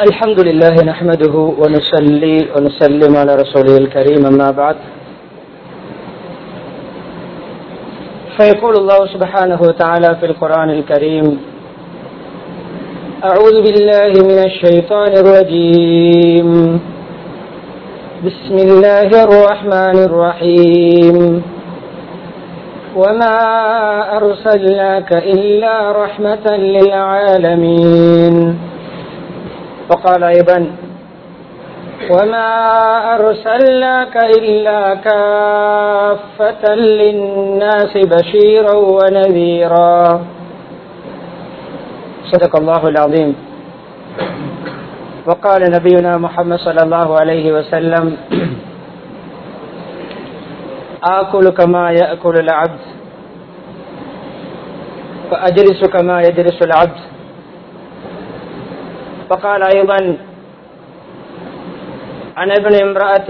الحمد لله نحمده ونصلي ونسلم على رسوله الكريم أما بعد. فيقول الله سبحانه وتعالى في القرآن الكريم أعوذ بالله من الشيطان الرجيم. بسم الله الرحمن الرحيم. وما أرسلناك إلا رحمة للعالمين. وقال أيضا وما أرسلناك إلا كافة للناس بشيرا ونذيرا. صدق الله العظيم. وقال نبينا محمد صلى الله عليه وسلم آكل كما يأكل العبد وأجلس كما يجلس العبد. وقال أيضا عن ابن امرأة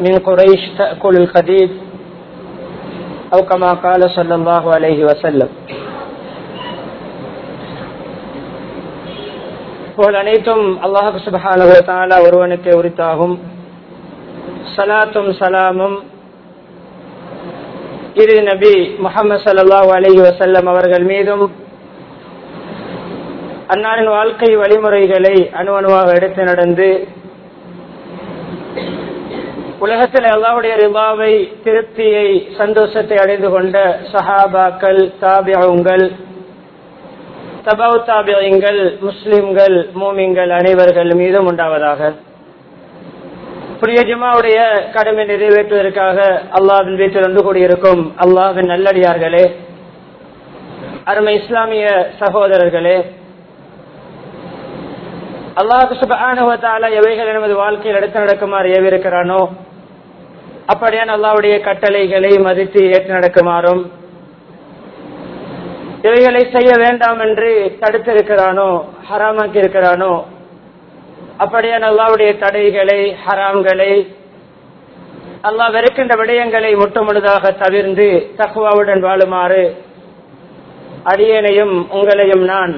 من قريش تأكل القديد أو كما قال صلى الله عليه وسلم போல் அனைத்தும் அல்லாஹு சுபஹான ஒருவனுக்கு உரித்தாகும் சலாத்தும் சலாமும் இரு நபி முகமது சல்லாஹூ அலி வசல்லம் அவர்கள் மீதும் அன்னாரின் வாழ்க்கை வழிமுறைகளை அணு அணுவாக எடுத்து நடந்து உலகத்தில் அல்லாவுடைய ரிபாவை திருப்தியை சந்தோஷத்தை அடைந்து கொண்ட சஹாபாக்கள் தாபியங்கள் தபாவு தாபியங்கள் முஸ்லிம்கள் மூமிங்கள் அனைவர்கள் மீதும் உண்டாவதாக. புரிய ஜுமாவுடைய கடமை நிறைவேற்றுவதற்காக அல்லாவின் வீட்டில் வந்து கூடியிருக்கும் அல்லாவின் நல்லடியார்களே அருமை இஸ்லாமிய சகோதரர்களே அல்லாஹு சுபானுவத்தால எவைகள் நமது வாழ்க்கையில் எடுத்து நடக்குமாறு ஏவிருக்கிறானோ அப்படியான அல்லாவுடைய கட்டளைகளை மதித்து ஏற்று நடக்குமாறும் இவைகளை செய்ய வேண்டாம் என்று தடுத்திருக்கிறானோ ஹராமாக்கி இருக்கிறானோ அப்படியான அல்லாவுடைய தடைகளை ஹராம்களை அல்லாஹ் வெறுக்கின்ற விடயங்களை முட்டுமுழுதாக தவிர்ந்து தகுவாவுடன் வாழுமாறு அடியனையும் உங்களையும் நான்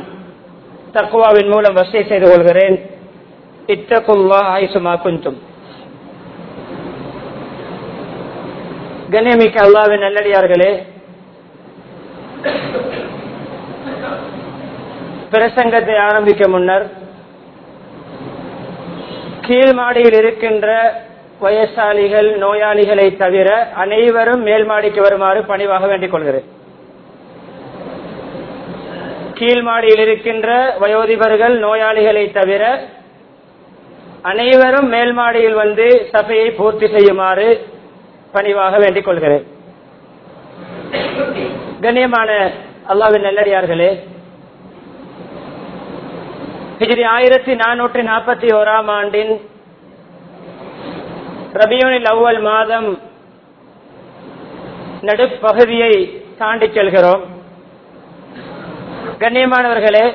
தக்குவாவின் மூலம் வசதி செய்து கொள்கிறேன். இத்தகுல்லா ஆயுசுமா குந்தும் கண்ணியமிக்க அல்லாவின் நல்லடியார்களே பிரசங்கத்தை ஆரம்பிக்க முன்னர் கீழ்மாடியில் இருக்கின்ற வயசாளிகள் நோயாளிகளை தவிர அனைவரும் மேல் மாடிக்கு வருமாறு பணிவாக வேண்டிக் கொள்கிறேன். கீழ் மாடியில் இருக்கின்ற வயோதிபர்கள் நோயாளிகளை தவிர அனைவரும் மேல் மாடியில் வந்து சபையை பூர்த்தி செய்யுமாறு பணிவாக வேண்டிக் கொள்கிறேன். கண்ணியமான அல்லாவின் நல்லடியார்களே ஹிஜிரி ஆயிரத்தி நானூற்றி நாற்பத்தி ஓராம் ஆண்டின் ரபியூனில் அவ்வல் மாதம் நடுப்பகுதியை தாண்டி செல்கிறோம். கண்ணியமானவர்களே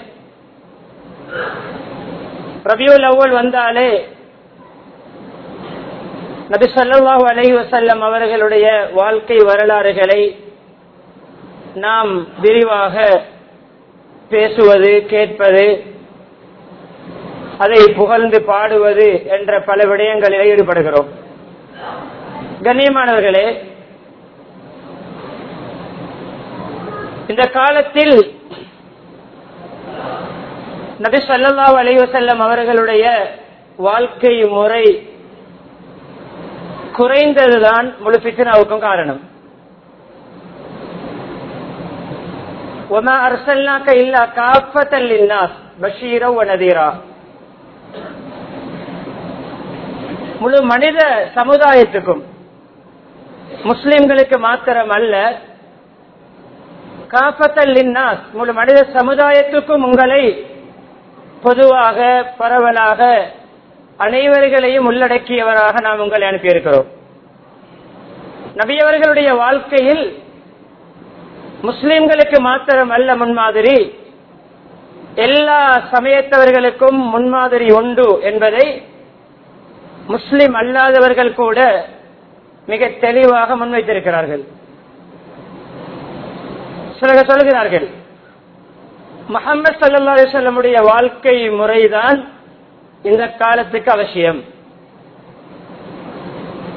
ரபியுல் அவ்வல் வந்தாலே நபி சொல்லாஹு அலஹி வசல்லம் அவர்களுடைய வாழ்க்கை வரலாறுகளை நாம் விரிவாக பேசுவது கேட்பது அதை புகழ்ந்து பாடுவது என்ற பல விடயங்களில் ஈடுபடுகிறோம். கண்ணியமானவர்களே இந்த காலத்தில் நபி சொல்லா அலைவசல்லம் அவர்களுடைய வாழ்க்கை முறை குறைந்ததுதான் முழு பித்னாவுக்கும் காரணம். ஒமா இல்லா காப்பத்தல் பஷீரோ நதீரா. முழு மனித சமுதாயத்துக்கும் முஸ்லிம்களுக்கு மாத்திரம் அல்ல காப்பத்தல் முழு மனித சமுதாயத்துக்கும் உங்களை பொதுவாக பரவலாக அனைவர்களையும் உள்ளடக்கியவராக நாம் உங்களை அனுப்பியிருக்கிறோம். நபியவர்களுடைய வாழ்க்கையில் முஸ்லிம்களுக்கு மாத்திரம் அல்ல முன்மாதிரி எல்லா சமயத்தவர்களுக்கும் முன்மாதிரி உண்டு என்பதை முஸ்லிம் அல்லாதவர்கள் கூட மிக தெளிவாக முன்வைத்திருக்கிறார்கள். சிலர் சொல்கிறார்கள் முகமது சல்லா அலிசல்லமுடைய வாழ்க்கை முறைதான் இந்த காலத்துக்கு அவசியம்.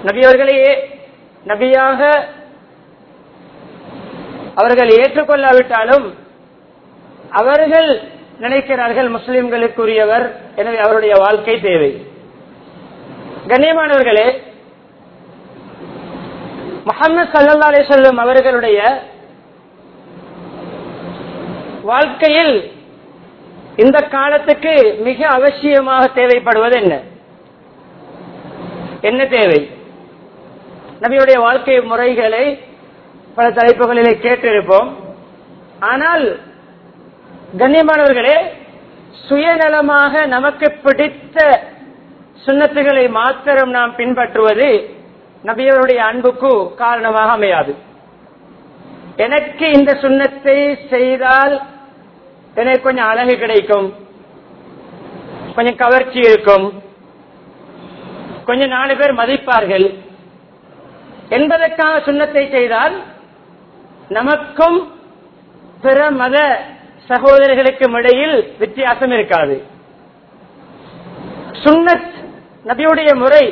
நபியவர்களையே நபியாக அவர்கள் ஏற்றுக்கொள்ளாவிட்டாலும் அவர்கள் நினைக்கிறார்கள் முஸ்லிம்களுக்குரியவர் எனவே அவருடைய வாழ்க்கை தேவை. கண்ணியமானவர்களே முகமது சல்லா அலிசல்லம் அவர்களுடைய வாழ்க்கையில் இந்த காலத்துக்கு மிக அவசியமாக தேவைப்படுவது என்ன? என்ன தேவை? நபியுடைய வாழ்க்கை முறைகளை பல தலைப்புகளிலே கேட்டிருப்போம். ஆனால் கண்ணியமானவர்களே சுயநலமாக நமக்கு பிடித்த சுண்ணத்துகளை மாத்திரம் நாம் பின்பற்றுவது நபியவருடைய அன்புக்கு காரணமாக அமையாது. எனக்கு இந்த சுண்ணத்தை செய்தால் எனக்கு கொஞ்சம் அழகு கிடைக்கும். கொஞ்சம் கவர்ச்சி இருக்கும். கொஞ்சம் நாலு பேர் மதிப்பார்கள். என்பதற்காக சுண்ணத்தை செய்தால் நமக்கும் பிற மத சகோதரர்களுக்கும் இடையில் வித்தியாசம் இருக்காது. சுண்ணத் நபியுடைய முறை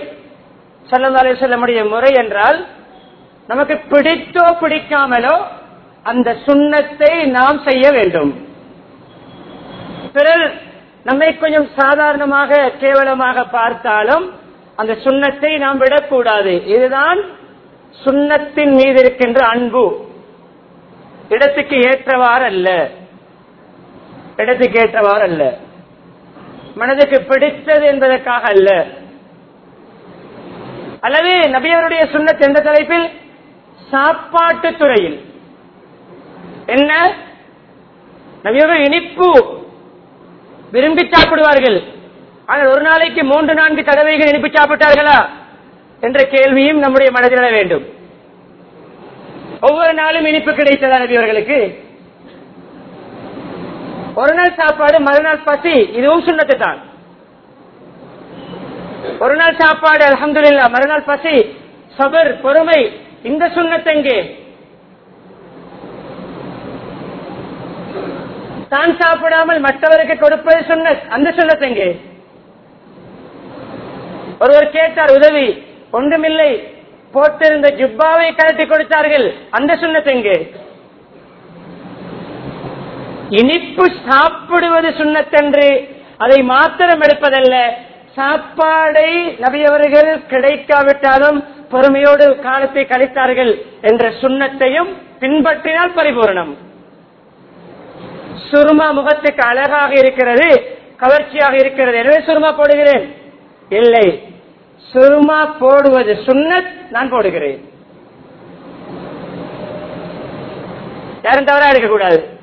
சல்லா அலிசல்லமுடைய முறை என்றால் நமக்கு பிடித்தோ பிடிக்காமலோ அந்த சுண்ணத்தை நாம் செய்ய வேண்டும். பிறர் நம்மை கொஞ்சம் சாதாரணமாக கேவலமாக பார்த்தாலும் அந்த சுண்ணத்தை நாம் விடக்கூடாது. இதுதான் சுண்ணத்தின் மீது இருக்கின்ற அன்பு. இடத்துக்கு ஏற்றவாறு அல்ல இடத்துக்கு ஏற்றவாறு அல்ல மனதுக்கு பிடித்தது என்பதற்காக அல்ல. அல்லது நபியவருடைய சுண்ணத் எந்த தலைப்பில் சாப்பாட்டு துறையில் என்ன? நபியவர்கள் இனிப்பு. விரும்பி சாப்பிடுவார்கள். ஆனால் ஒரு நாளைக்கு மூன்று நான்கு தடவைகள் இனிப்பு சாப்பிட்டார்களா? என்ற கேள்வியும் நம்முடைய மனதில் வேண்டும். ஒவ்வொரு நாளும் இனிப்பு கிடைத்ததா நபியவர்களுக்கு ஒரு நாள் சாப்பாடு மறுநாள் பசி. இதுவும் சுண்ணத்து தான் ஒரு நாள் சாப்பாடு அலமதுல்லா மறுநாள் பசி. சபர் பொறுமை. இந்த சுண்ணத்தெங்கே தான் சாப்பிடாமல் மற்றவருக்கு கொடுப்பது சொன்ன அந்த சுண்ணத்தெங்கே ஒருவர் கேட்டார் உதவி ஒன்றுமில்லை. போட்டிருந்த ஜிப்பாவை கழட்டி கொடுத்தார்கள். அந்த சுண்ணத்தெங்கே இனிப்பு சாப்பிடுவது சுண்ணத்தன்று அதை மாத்திரம் எடுப்பதல்ல. சாப்பாடை நபியவர்கள் கிடைக்காவிட்டாலும் பொறுமையோடு காலத்தை கழித்தார்கள் என்ற சுண்ணத்தையும் பின்பற்றினால் பரிபூர்ணம். சுருமா முகத்துக்கு அழகாக இருக்கிறது கவர்ச்சியாக இருக்கிறது. எனவே சுருமா போடுகிறேன். இல்லை. சுருமா போடுவது சுண்ணத் நான் போடுகிறேன். யாரும் தவறா எடுக்கக்கூடாது.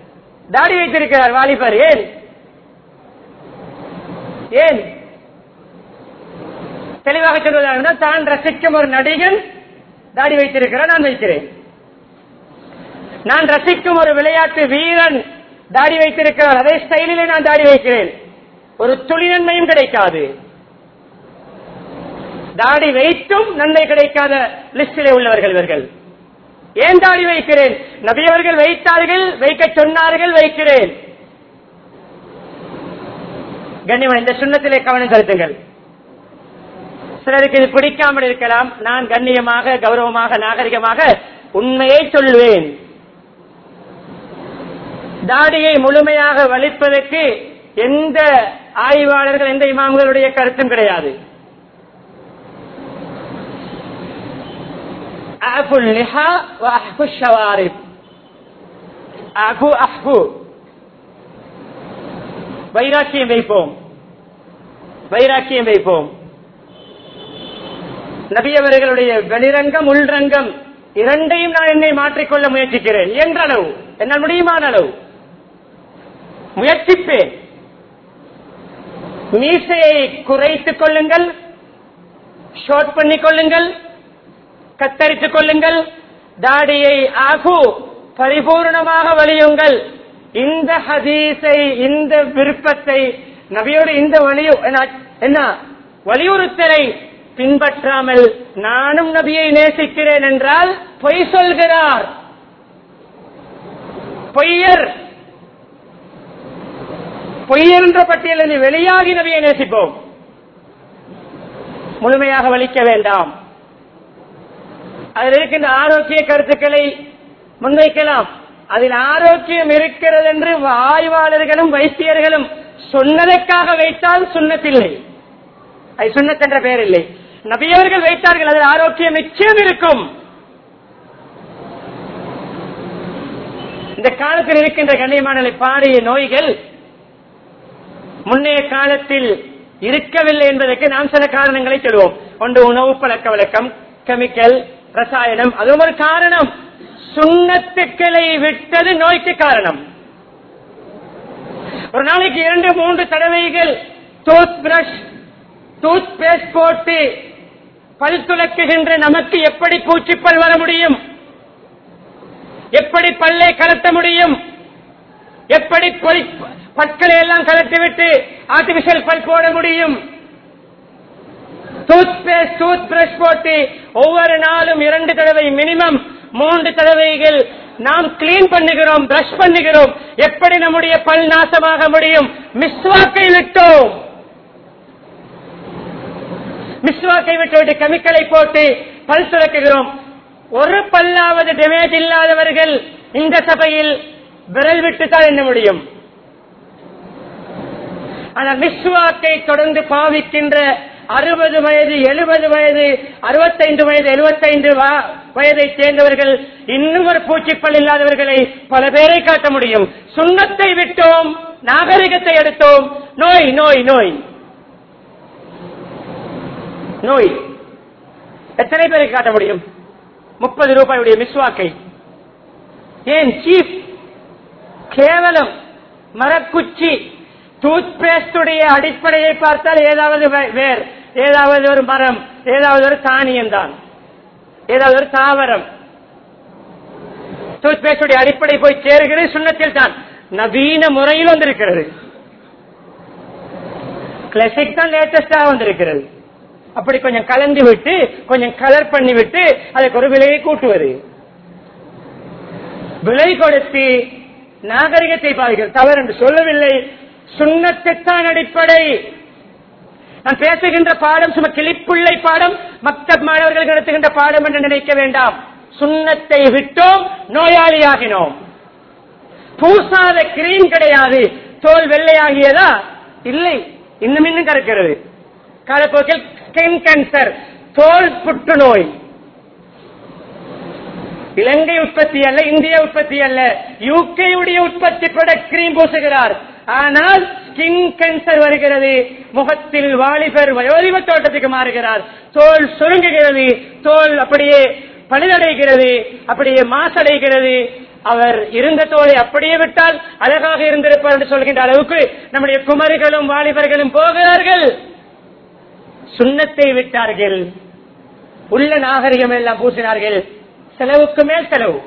தாடி வைத்திருக்கிறார் வாலிபர். ஏன்? ஏன்? தெளிவாக சொல்வதாக இருந்தால் தான் ரசிக்கும் ஒரு நடிகன் தாடி வைத்திருக்கிறார் நான் வைக்கிறேன். நான் ரசிக்கும் ஒரு விளையாட்டு வீரன் தாடி வைத்திருக்கிறார். அதே ஸ்டைலிலே நான் தாடி வைக்கிறேன். ஒரு துளி நன்மையும் கிடைக்காது. தாடி வைத்தும் நன்மை கிடைக்காத லிஸ்டிலே உள்ளவர்கள் இவர்கள். ஏன் தாடி வைக்கிறேன்? நபியவர்கள் வைத்தார்கள் வைக்க சொன்னார்கள் வைக்கிறேன். கண்ணியவன் இந்த சுண்ணத்திலே கவனம் செலுத்துங்கள். சிலருக்கு இது பிடிக்காமல் இருக்கலாம். நான் கண்ணியமாக கௌரவமாக நாகரிகமாக உண்மையை சொல்வேன். தாடியை முழுமையாக வலிப்பதற்கு எந்த ஆய்வாளர்கள் எந்த இமாம்களுடைய கருத்தும் கிடையாது. வைராக்கியம் வைப்போம். வைராக்கியம் வைப்போம். நபியவர்களுடைய வெளிரங்கம் உள்ரங்கம் இரண்டையும் நான் என்னை மாற்றிக்கொள்ள முயற்சிக்கிறேன். என்ற அளவு என்னால் முடியுமான அளவு? முயற்சிப்பேன். மீசையை குறைத்துக் கொள்ளுங்கள் ஷோட் பண்ணிக் கொள்ளுங்கள் கத்தரித்துக் கொள்ளுங்கள் தாடியை ஆகு பரிபூர்ணமாக வலியுங்கள் இந்த ஹதீஸை இந்த விருப்பத்தை நபியோடு இந்த வலியு என்ன வலியுறுத்தலை பின்பற்றாமல் நானும் நபியை நேசிக்கிறேன் என்றால் பொய் சொல்கிறார். பொய்யர் பொய்யர் என்ற பட்டியலில் வெளியாகி நபியை நேசிப்போம். முழுமையாக வலிக்க வேண்டாம். அதில் இருக்கின்ற ஆரோக்கிய கருத்துக்களை முன்வைக்கலாம். அதில் ஆரோக்கியம் இருக்கிறது என்று ஆய்வாளர்களும் வைத்தியர்களும் சொன்னதற்காக வைத்தால் சுண்ணத்தில்லை. அது சுண்ணத் என்ற பெயர் இல்லை நபியவர்கள் வைத்தார்கள் அதில் ஆரோக்கியம் நிச்சயம் இருக்கும். இந்த காலத்தில் இருக்கின்ற கண்ணியமான பாரிய நோய்கள் முன்னைய காலத்தில் இருக்கவில்லை என்பதற்கு நாம் சில காரணங்களை சொல்வோம். ஒன்று உணவு பழக்க வழக்கம் கெமிக்கல் ரசாயனம். அதுவும் ஒரு காரணம். சுண்ணத்துக்களை விட்டது நோய்க்கு காரணம். ஒரு நாளைக்கு இரண்டு மூன்று தடவைகள் டூத் பிரஷ் டூத் பேஸ்ட் போட்டு பல் துலக்குகின்ற நமக்கு எப்படி பூச்சிப்பல் வர முடியும்? எப்படி பல்லை கலத்த முடியும்? எப்படி பற்களை எல்லாம் கலட்டிவிட்டு ஆர்டிபிஷியல் பல் போட முடியும். டூத் பேஸ்ட் டூத் பிரஷ் போட்டு ஒவ்வொரு நாளும் இரண்டு தடவை மினிமம் மூன்று தடவைகள் நாம் கிளீன் பண்ணுகிறோம் பிரஷ் பண்ணுகிறோம். எப்படி நம்முடைய பல் நாசமாக முடியும்? மிஸ்வாக்கை விட்டோம். மிஸ்வாக்கை விட்டு கெமிக்கலை போட்டு பல் துறக்குகிறோம் ஒரு பல்லாவது டேமேஜ் இல்லாதவர்கள் இந்த சபையில் விரல் விட்டுத்தான் என்ன முடியும்? ஆனால் மிஸ்வாக்கை தொடர்ந்து பாவிக்கின்ற அறுபது வயது எழுபது வயது அறுபத்தைந்து வயது எழுபத்தைந்து வயதை சேர்ந்தவர்கள் இன்னும் ஒரு பூச்சிப்பல் இல்லாதவர்களை பல பேரை காட்ட முடியும். சுண்ணத்தை விட்டோம் நாகரிகத்தை எடுத்தோம். நோய் நோய் நோய். நோய். எத்தனை பேரை காட்ட முடியும்? முப்பது ரூபாயுடைய மிஸ்வாக்கை. ஏன்? சீப் கேவலம். மரக்குச்சி. டூத் பேஸ்டுடைய அடிப்படையை பார்த்தால் ஏதாவது வேர் ஏதாவது ஒரு மரம் ஏதாவது ஒரு தானியம் தான் ஏதாவது ஒரு தாவரம். டூத் பேஸ்டுடைய அடிப்படை போய் சேருகிறது சுண்ணத்தில் தான் நவீன முறையில் வந்திருக்கிறது. கிளாசிக் தான் லேட்டஸ்டா வந்திருக்கிறது. அப்படி கொஞ்சம் கலந்து விட்டு கொஞ்சம் கலர் பண்ணி விட்டு அதுக்கு ஒரு விலையை கூட்டுவது. விலை கொடுத்து நாகரிகத்தை பாதிக்கிறது தவறு என்று சொல்லவில்லை. சுண்ணத்துத்தான் அடிப்படை. நான் பேசுகின்ற பாடம் சும்மா கிளிப்புள்ளை பாடம் மக்தப் மாணவர்கள் நடத்துகின்ற பாடம் என்று நினைக்க வேண்டாம். சுண்ணத்தை விட்டோம் நோயாளியாகினோம். பூசாத கிரீம் கிடையாது. தோல் வெள்ளையாகியதா? இல்லை. இன்னும் இன்னும் கறக்கிறது. காலப்போக்கில் ஸ்கின் கேன்சர் தோல் புற்றுநோய். இலங்கை உற்பத்தி அல்ல இந்திய உற்பத்தி அல்ல. யூகே உடைய உற்பத்தி பட கிரீம் பூசுகிறார். ஆனால் ஸ்கின் கேன்சர் வருகிறது. முகத்தில் வாலிபர் வயோதிப தோட்டத்துக்கு மாறுகிறார். தோல் சுருங்குகிறது. தோல் அப்படியே பழுதடைகிறது. அப்படியே மாசடைகிறது. அவர் இருந்த தோலை அப்படியே விட்டால் அழகாக இருந்திருப்பார் என்று சொல்கின்ற அளவுக்கு நம்முடைய குமரிகளும் வாலிபர்களும் போகிறார்கள். சுண்ணத்தை விட்டார்கள். உள்ள நாகரிகம் எல்லாம் பூசினார்கள். செலவுக்கு மேல் செலவு.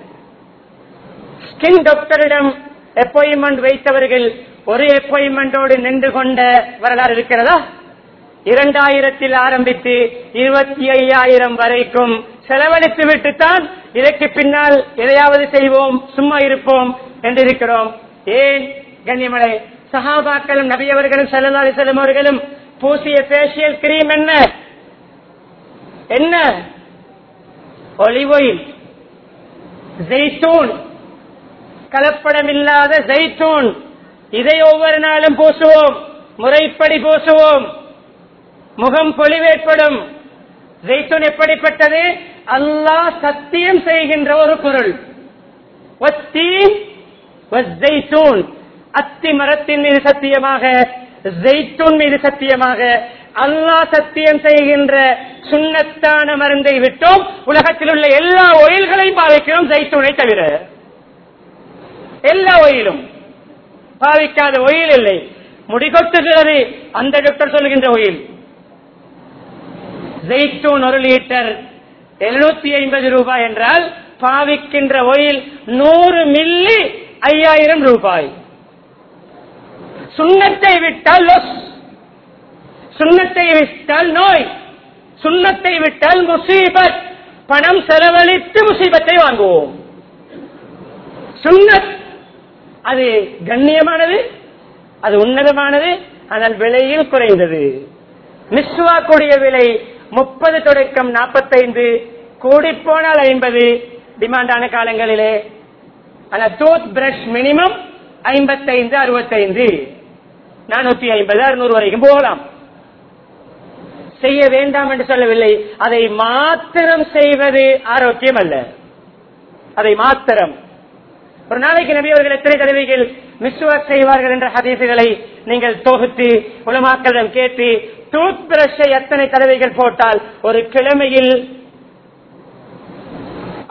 ஸ்கின் டாக்டரிடம் அப்பாயின்மெண்ட் வைத்தவர்கள் ஒரு அப்பாயின்மெண்டோடு நின்று கொண்ட வரலாறு இருக்கிறதா? இரண்டாயிரத்தில் ஆரம்பித்து இருபத்தி ஐயாயிரம் வரைக்கும் செலவழித்து விட்டுத்தான் இதற்கு பின்னால் எதையாவது செய்வோம் சும்மா இருப்போம் என்று இருக்கிறோம் ஏன்? கண்ணியமலை சஹாபாக்களும் நபியவர்களும் செல்லலாரி செல்லும் அவர்களும் பூசிய ஃபேஷியல் கிரீம் என்ன? என்ன? ஒலிவ் ஆயில் ஜெய்தூன் கலப்படமில்லாத ஜெய்தூன் இதை ஒவ்வொரு நாளும் பூசுவோம். முறைப்படி பூசுவோம். முகம் பொலிவேற்படும். ஜெய்தூன் எப்படிப்பட்டது? அல்லாஹ் சத்தியம் செய்கின்ற ஒரு பொருள் அத்தி மரத்தின் மீது சத்தியமாக ஜெய்தூன் மீது சத்தியமாக அல்லாஹ் சத்தியம் செய்கின்ற சுண்ணத்தான மருந்தை விட்டோம். உலகத்தில் உள்ள எல்லா ஒயில்களையும் பாதிக்கிறோம் ஜெய்தூனை தவிர. எல்லா ஒயிலும். பாவிக்காத ஒயில் இல்லை. முடிகொட்டுகிறது அந்த டாக்டர் சொல்லுகின்ற ஒயில். ஜெய்தூன் ஒரு லிட்டர் எழுநூத்தி ஐம்பது ரூபாய் என்றால் பாவிக்கின்ற ஒயில் நூறு மில்லி ஐயாயிரம் ரூபாய். சுண்ணத்தை விட்டால் சுண்ணத்தை விட்டால் நோய். சுண்ணத்தை விட்டால் முசீபத். பணம் செலவழித்து முசீபத்தை வாங்குவோம். சுண்ணத் அது கண்ணியமானது அது உன்னதமானது ஆனால் விலையில் குறைந்தது. மிஸ்வாக்குடைய விலை முப்பது தொடக்கம் நாற்பத்தைந்து கூடிப்போனால் ஐம்பது டிமாண்டான காலங்களிலே. ஆனால் டூத் பிரஷ் மினிமம் ஐம்பத்தைந்து அறுபத்தைந்து. நானூத்தி ஐம்பது அறுநூறு வரைக்கும் போகலாம். செய்ய வேண்டாம் என்று சொல்லவில்லை. அதை மாத்திரம் செய்வது ஆரோக்கியம் அல்ல. அதை மாத்திரம். ஒரு நாளைக்கு நபி அவர்கள் எத்தனை தடவைகள் மிஸ்வாக் செய்வார்கள் என்ற ஹதீசுகளை நீங்கள் தொகுத்து உலமாக்களிடம் கேட்டு டூத் பிரஷை எத்தனை தடவைகள் போட்டால் ஒரு கிழமையில்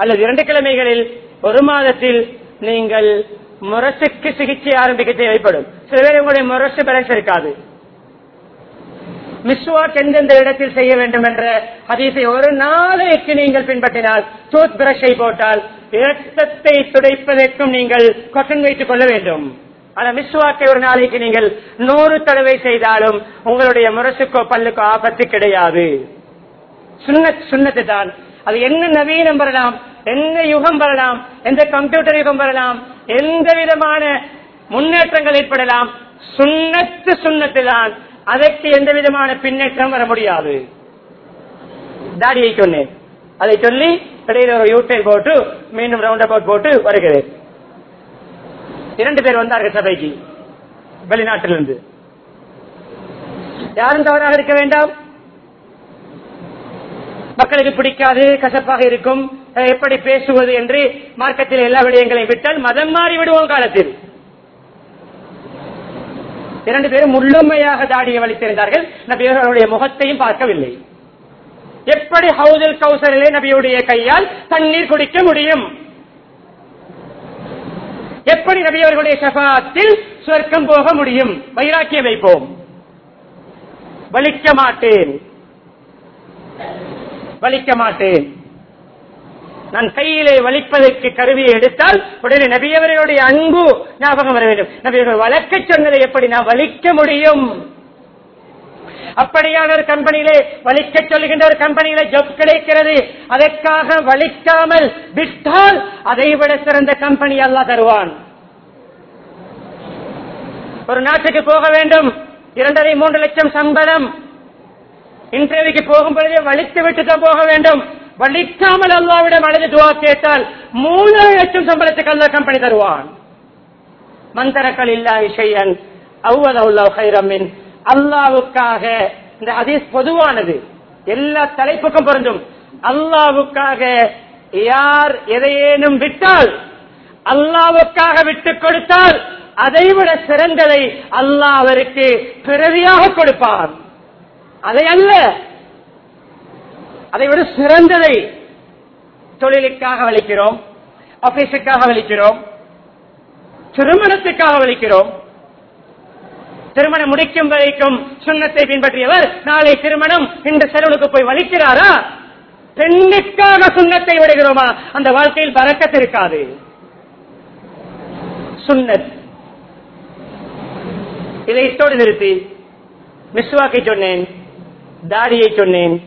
அல்லது இரண்டு கிழமைகளில் ஒரு மாதத்தில் நீங்கள் முரசுக்கு சிகிச்சை ஆரம்பிக்க தேவைப்படும். சில பேர் உங்களுடைய முரசு பேலன்ஸ் இருக்காது. மிஸ்வாக் எந்தெந்த இடத்தில் செய்ய வேண்டும் என்ற ஹதீஸை ஒரு நாளைக்கு நீங்கள் பின்பற்றினால் டூத் பிரஷை போட்டால் இரத்தத்தை துடைப்பதற்கும் நீங்கள் கொசன் வைத்துக் கொள்ள வேண்டும். ஆனா மிஸ்வாக்கை ஒரு நாளைக்கு நீங்கள் நூறு தடவை செய்தாலும் உங்களுடைய முரசுக்கோ பல்லுக்கோ ஆபத்து கிடையாது. சுண்ணத் சுண்ணத்து தான். அது என்ன நவீனம் வரலாம் என்ன யுகம் வரலாம் எந்த கம்ப்யூட்டர் யுகம் வரலாம் எந்த விதமான முன்னேற்றங்கள் ஏற்படலாம் சுண்ணத்து சுண்ணத்து தான். அதற்கு எந்த விதமான பின்னேற்றம் வர முடியாது. தாடியை சொன்னேன். அதை சொல்லி இடையில ஒரு யூட்டை போட்டு மீண்டும் ரவுண்ட் அபவுட் போட்டு வருகிறேன். இரண்டு பேர் வந்தார்கள் சபைக்கு வெளிநாட்டிலிருந்து. யாரும் தவறாக இருக்க வேண்டாம். மக்களுக்கு பிடிக்காது கசப்பாக இருக்கும். அஹ் எப்படி பேசுவது என்று மார்க்கத்தில் எல்லா விடயங்களையும் விட்டால் மதம் மாறி விடுவோம் காலத்தில். இரண்டு பேரும் முழுமையாக தாடியை வலித்திருந்தார்கள். நபியர்களுடைய முகத்தையும் பார்க்கவில்லை. எப்படி ஹவுதல் கௌசரிலே நபியுடைய கையால் தண்ணீர் குடிக்க முடியும்? எப்படி நபியவர்களுடைய சபாத்தில் சொர்க்கம் போக முடியும்? வைராக்கியம் வைப்போம் வலிக்க மாட்டேன். வலிக்க மாட்டேன். நான் கையிலே வலிப்பதற்கு கருவியை எடுத்தால் உடனே நபியவர்களுடைய அன்பு ஞாபகம் வர வேண்டும். நபியவர்கள் வளர்க்க சொன்னதை எப்படி நான் வலிக்க முடியும்? அப்படியான ஒரு கம்பெனியிலே வலிக்க சொல்கின்ற ஒரு கம்பெனியில ஜப் கிடைக்கிறது. அதற்காக வலிக்காமல் விட்டால் அதை விட சிறந்த கம்பெனி அல்ல தருவான். ஒரு நாட்டுக்கு போக வேண்டும். இரண்டரை மூன்று லட்சம் சம்பளம். இன்டர்வியூக்கு போகும் பொழுதே வலித்து விட்டு தான் போக வேண்டும். வலிக்காமல் அல்லாவிடம் அழைத்து துவா கேட்டால் மூணு லட்சம் சம்பளத்துக்கு அல்ல கம்பெனி தருவான். மந்தரக்கள் இல்லா விஷயன் அவ்வளவு ஹைரமின் அல்லாவுக்காக இந்த ஹதீஸ் பொதுவானது. எல்லா தலைப்புக்கும் பொருந்தும். அல்லாவுக்காக யார் எதையேனும் விட்டால் அல்லாவுக்காக விட்டுக் கொடுத்தால் அதைவிட சிறந்ததை அல்லாஹ் அவருக்கு பிறவியாக கொடுப்பார் அதை அல்ல அதை விட சிறந்ததை தொழிலுக்காக வலிக்கிறோம் ஆபீஸுக்காக வலிக்கிறோம் திருமணத்துக்காக வலிக்கிறோம் திருமணம் முடிக்கும் வரைக்கும் சுண்ணத்தை பின்பற்றியவர் நாளை திருமணம் இந்த செலவுக்கு போய் வலிக்கிறாரா? பெண்ணுக்காக சுண்ணத்தை விடுகிறோமா? அந்த வாழ்க்கையில் பறக்கத்து இருக்காது. சுண்ணத். இதை இத்தோடு நிறுத்தி மிஸ்வாக்கை சொன்னேன் தாடியை சொன்னேன்.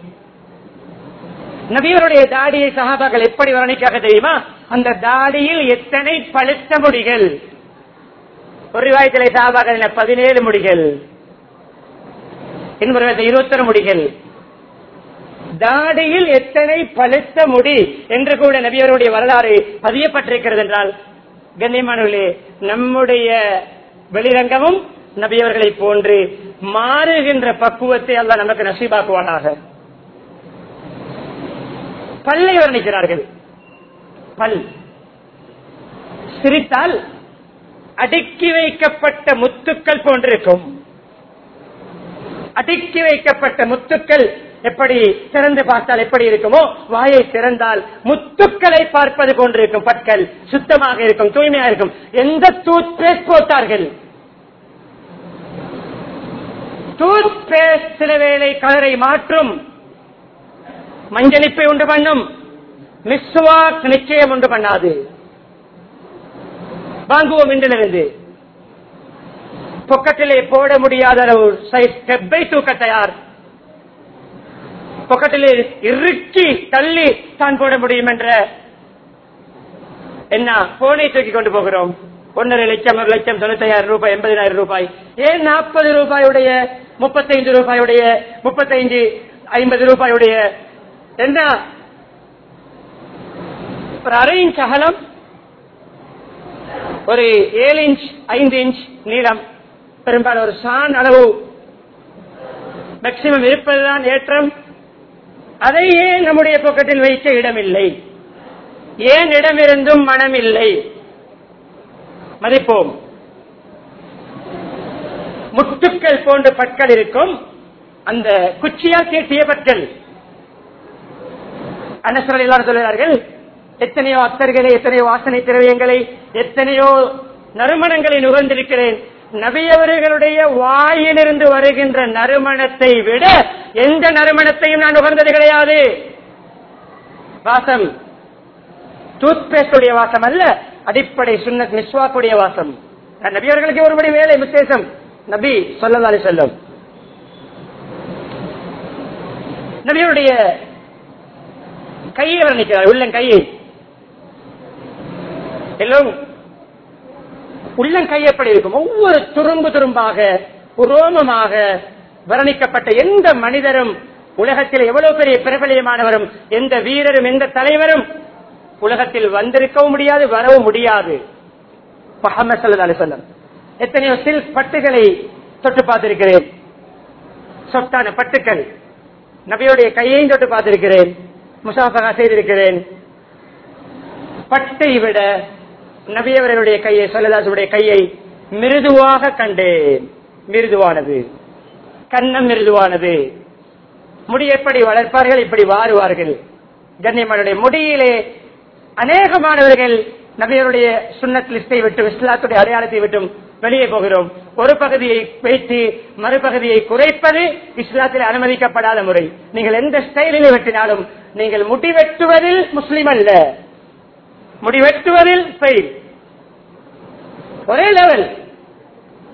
நபியருடைய தாடியை சகாபாக்கள் எப்படி வர்ணிக்காக தெரியுமா? அந்த தாடியில் எத்தனை பழுத்த முடிகள்? ஒரு விவாயத்திலே சகாபாக்கள் பதினேழு முடிகள். இன்னொரு இருபத்தொரு முடிகள். தாடியில் எத்தனை பழுத்த முடி என்று கூட நபியவருடைய வரலாறு பதியப்பட்டிருக்கிறது என்றால் கண்ணியமானவர்களே நம்முடைய வெளிரங்கமும் நபியவர்களை போன்று மாறுகின்ற பக்குவத்தை அல்ல நமக்கு நசீபாக்குவானாக. பல்லை வர்ணிக்கிறார்கள். பல். சிரித்தால் அடுக்கி வைக்கப்பட்ட முத்துக்கள் போன்றிருக்கும். அடுக்கி வைக்கப்பட்ட முத்துக்கள் எப்படி திறந்து பார்த்தால் எப்படி இருக்குமோ வாயை திறந்தால் முத்துக்களை பார்ப்பது போன்றிருக்கும். பற்கள் சுத்தமாக இருக்கும் தூய்மையா இருக்கும். எந்த டூத் பேஸ்ட் போட்டார்கள்? டூத் பேஸ்ட் சில வேளை கலரை மாற்றும். மஞ்சளிப்பை உண்டு பண்ணும். மிஸ்வாக் நிச்சயம் உண்டு பண்ணாது. வாங்குவோம் இன்றிலிருந்து பொக்கட்டிலே போட முடியாத அளவு ஸ்டெப்பை தூக்க தயார். பொக்கட்டிலே இறுக்கி தள்ளி தான் போட முடியும் என்ற என்ன போனை தூக்கி கொண்டு போகிறோம். ஒன்றரை லட்சம் ஒரு லட்சம் தொண்ணூத்தாயிரம் ரூபாய் எண்பதாயிரம் ரூபாய். ஏன் நாற்பது ரூபாயுடைய முப்பத்தைந்து ரூபாயுடைய முப்பத்தைந்து ஐம்பது ரூபாயுடைய என்ன? ஒரு அறையின் சகலம் ஒரு ஏழு இன்ச் ஐந்து இன்ச் நீளம். பெரும்பாலும் ஒரு சான் அளவு. மேக்சிமம் இருப்பதுதான் ஏற்றம். அதை ஏன் நம்முடைய பக்கத்தில் வைக்க இடமில்லை. ஏன் இடமிருந்தும் மனமில்லை? மதிப்போம். முட்டுக்கள் போன்ற பற்கள் இருக்கும். அந்த குச்சியால் கேட்டிய பற்கள். அனசரல் எல்லாரும் சொல்கிறார்கள் எத்தனையோ அத்தர்களை எத்தனையோ வாசனை திரவியங்களை எத்தனையோ நறுமணங்களை நுகர்ந்திருக்கிறேன். நபியவர்களுடைய வாயிலிருந்து வருகின்ற நறுமணத்தை விட எந்த நறுமணத்தையும் நான் நுகர்ந்தது கிடையாது. வாசம். டூத்பேஸ்டுடைய வாசம் அல்ல அடிப்படை சுன்னத் மிஸ்வாக்குடைய வாசம். நபியவர்களுக்கு ஒருபடி வேலை விசேஷம். நபி சொல்லதாலே செல்லும் நபியுடைய கையை வர்ணிக்கிறார் உள்ளங்கையை செல்லும். உள்ளங்கை எப்படி இருக்கும். ஒவ்வொரு துரும்பு துரும்பாக உரோமமாக வர்ணிக்கப்பட்ட எந்த மனிதரும் உலகத்தில் எவ்வளவு பெரிய பிரபலியமானவரும் எந்த வீரரும் எந்த தலைவரும் உலகத்தில் வந்திருக்கவும் முடியாது வரவும் முடியாது. எத்தனையோ சில்க் பட்டுகளை தொட்டு பார்த்திருக்கிறேன். சொத்தான பட்டுக்கள். நபியுடைய கையையும் தொட்டு பார்த்திருக்கிறேன். முசாஃபகா செய்திருக்கிறேன். பட்டை விட நபியவர்களுடைய கையை சொல்லதாசுடைய கையை மிருதுவாக கண்டேன். மிருதுவானது. கண்ணம் மிருதுவானது. முடி எப்படி வளர்ப்பார்கள் இப்படி வாருவார்கள். கண்ணியமனுடைய முடியிலே அநேகமானவர்கள் நபியருடைய சுண்ணத் லிஸ்டை விட்டு இஸ்லாத்துடைய அடையாளத்தை விட்டும் வெளியே போகிறோம். ஒரு பகுதியை வைத்து மறுபகுதியை குறைப்பது இஸ்லாத்தில் அனுமதிக்கப்படாத முறை. நீங்கள் எந்த ஸ்டைலில் வெட்டினாலும் நீங்கள் முடி வெட்டுவதில் முஸ்லீம் அல்ல. முடி வெட்டுவதில் ஃபெயில் ஒரே லெவல்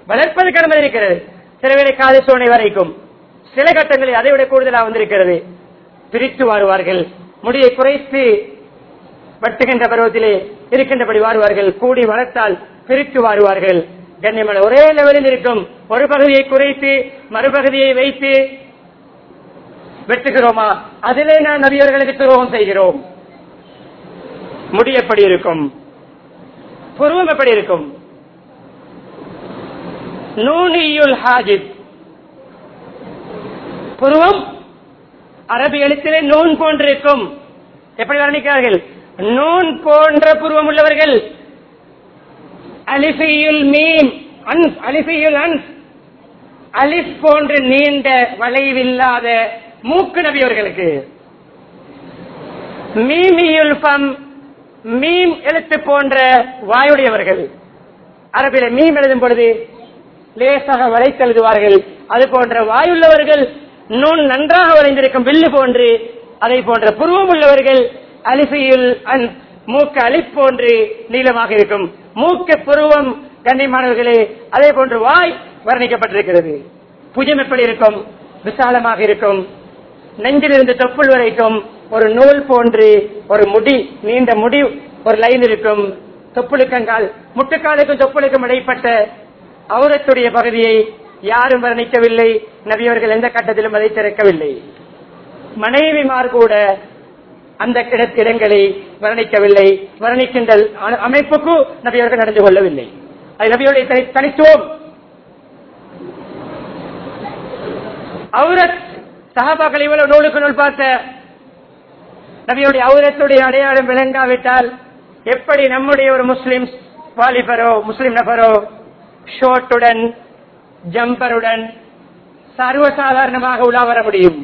வளர்ப்பது கடமை இருக்கிறது சில வேலை காது சோனை வரைக்கும். சில கட்டங்களில் அதை விட கூடுதலாக வந்திருக்கிறது. பிரித்து வாருவார்கள். முடியை குறைத்து வெட்டுகின்ற பருவத்திலே இருக்கின்றபடி வாருவார்கள். கூடி வளர்த்தால் பிரித்து வாருவார்கள். கண்ணியமான ஒரே லெவலில் இருக்கும். ஒரு பகுதியை குறைத்து மறுபகுதியை வைத்து வெட்டுகிறோமா? அதிலே நான் நபியர்களுக்கு துரோகம் செய்கிறோம். முடி எப்படி இருக்கும்? புருவம் எப்படி இருக்கும்? நூனியுல் ஹாஜித். புருவம் அரபி எழுத்திலே நூன் போன்றிருக்கும். எப்படி வர்ணிக்கிறார்கள்? நூன் போன்ற புருவம் உள்ளவர்கள். அலிஃபியுல் மீன் அன்ஸ் அலிஃபியுல் அன்ஸ். அலிஃப் போன்ற நீண்ட வளைவில்லாத மூக்கு நபியவர்களுக்கு மீமியுல் ஃபம் மீம் எழுத்து போன்ற வாயுடையவர்கள். அரபில மீம் எழுதும் பொழுது லேசாக வளைத்தெழுதுவார்கள் அது போன்ற வாயுள்ளவர்கள் நூல் நன்றாக வளைந்திருக்கும் வில்லு போன்று அதை போன்ற புருவம் உள்ளவர்கள் அலிஃபியுல் அன் மூக்கு அலி போன்று நீளமாக இருக்கும். மூக்கு புருவம் கண்ணியமானவர்களே அதே போன்று வாய் வர்ணிக்கப்பட்டிருக்கிறது. புஜம் எப்படி இருக்கும்? விசாலமாக இருக்கும். நெஞ்சிலிருந்து தொப்புள் வரைக்கும் ஒரு நூல் போன்று ஒரு முடி நீண்ட முடி ஒரு லைன் இருக்கும். தொப்புளுக்கங்கால் முட்டுக்காலுக்கும் தொப்புளுக்கும் இடைப்பட்ட அவுரத்துடைய பகுதியை யாரும் வர்ணிக்கவில்லை. நபியவர்கள் எந்த கட்டத்திலும் அதை திறக்கவில்லை. மனைவிமார் கூட அந்த இட- இடங்களை வர்ணிக்கவில்லை. வர்ணிக்கின்ற அமைப்புக்கு நபியவர்கள் நடந்து கொள்ளவில்லை. அது நபியுடைய தனி- தனித்துவம். அவுரத் சஹாபாக்கள் இவ்வளவு நூலுக்கு நூல் பார்த்த நபியுடைய அவுரத்துடைய அடையாளம் விளங்காவிட்டால் எப்படி நம்முடைய ஒரு முஸ்லிம் வாலிபரோ முஸ்லிம் நபரோ ஷோட்டுடன் ஜம்பருடன் சர்வசாதாரணமாக உலா வர முடியும்?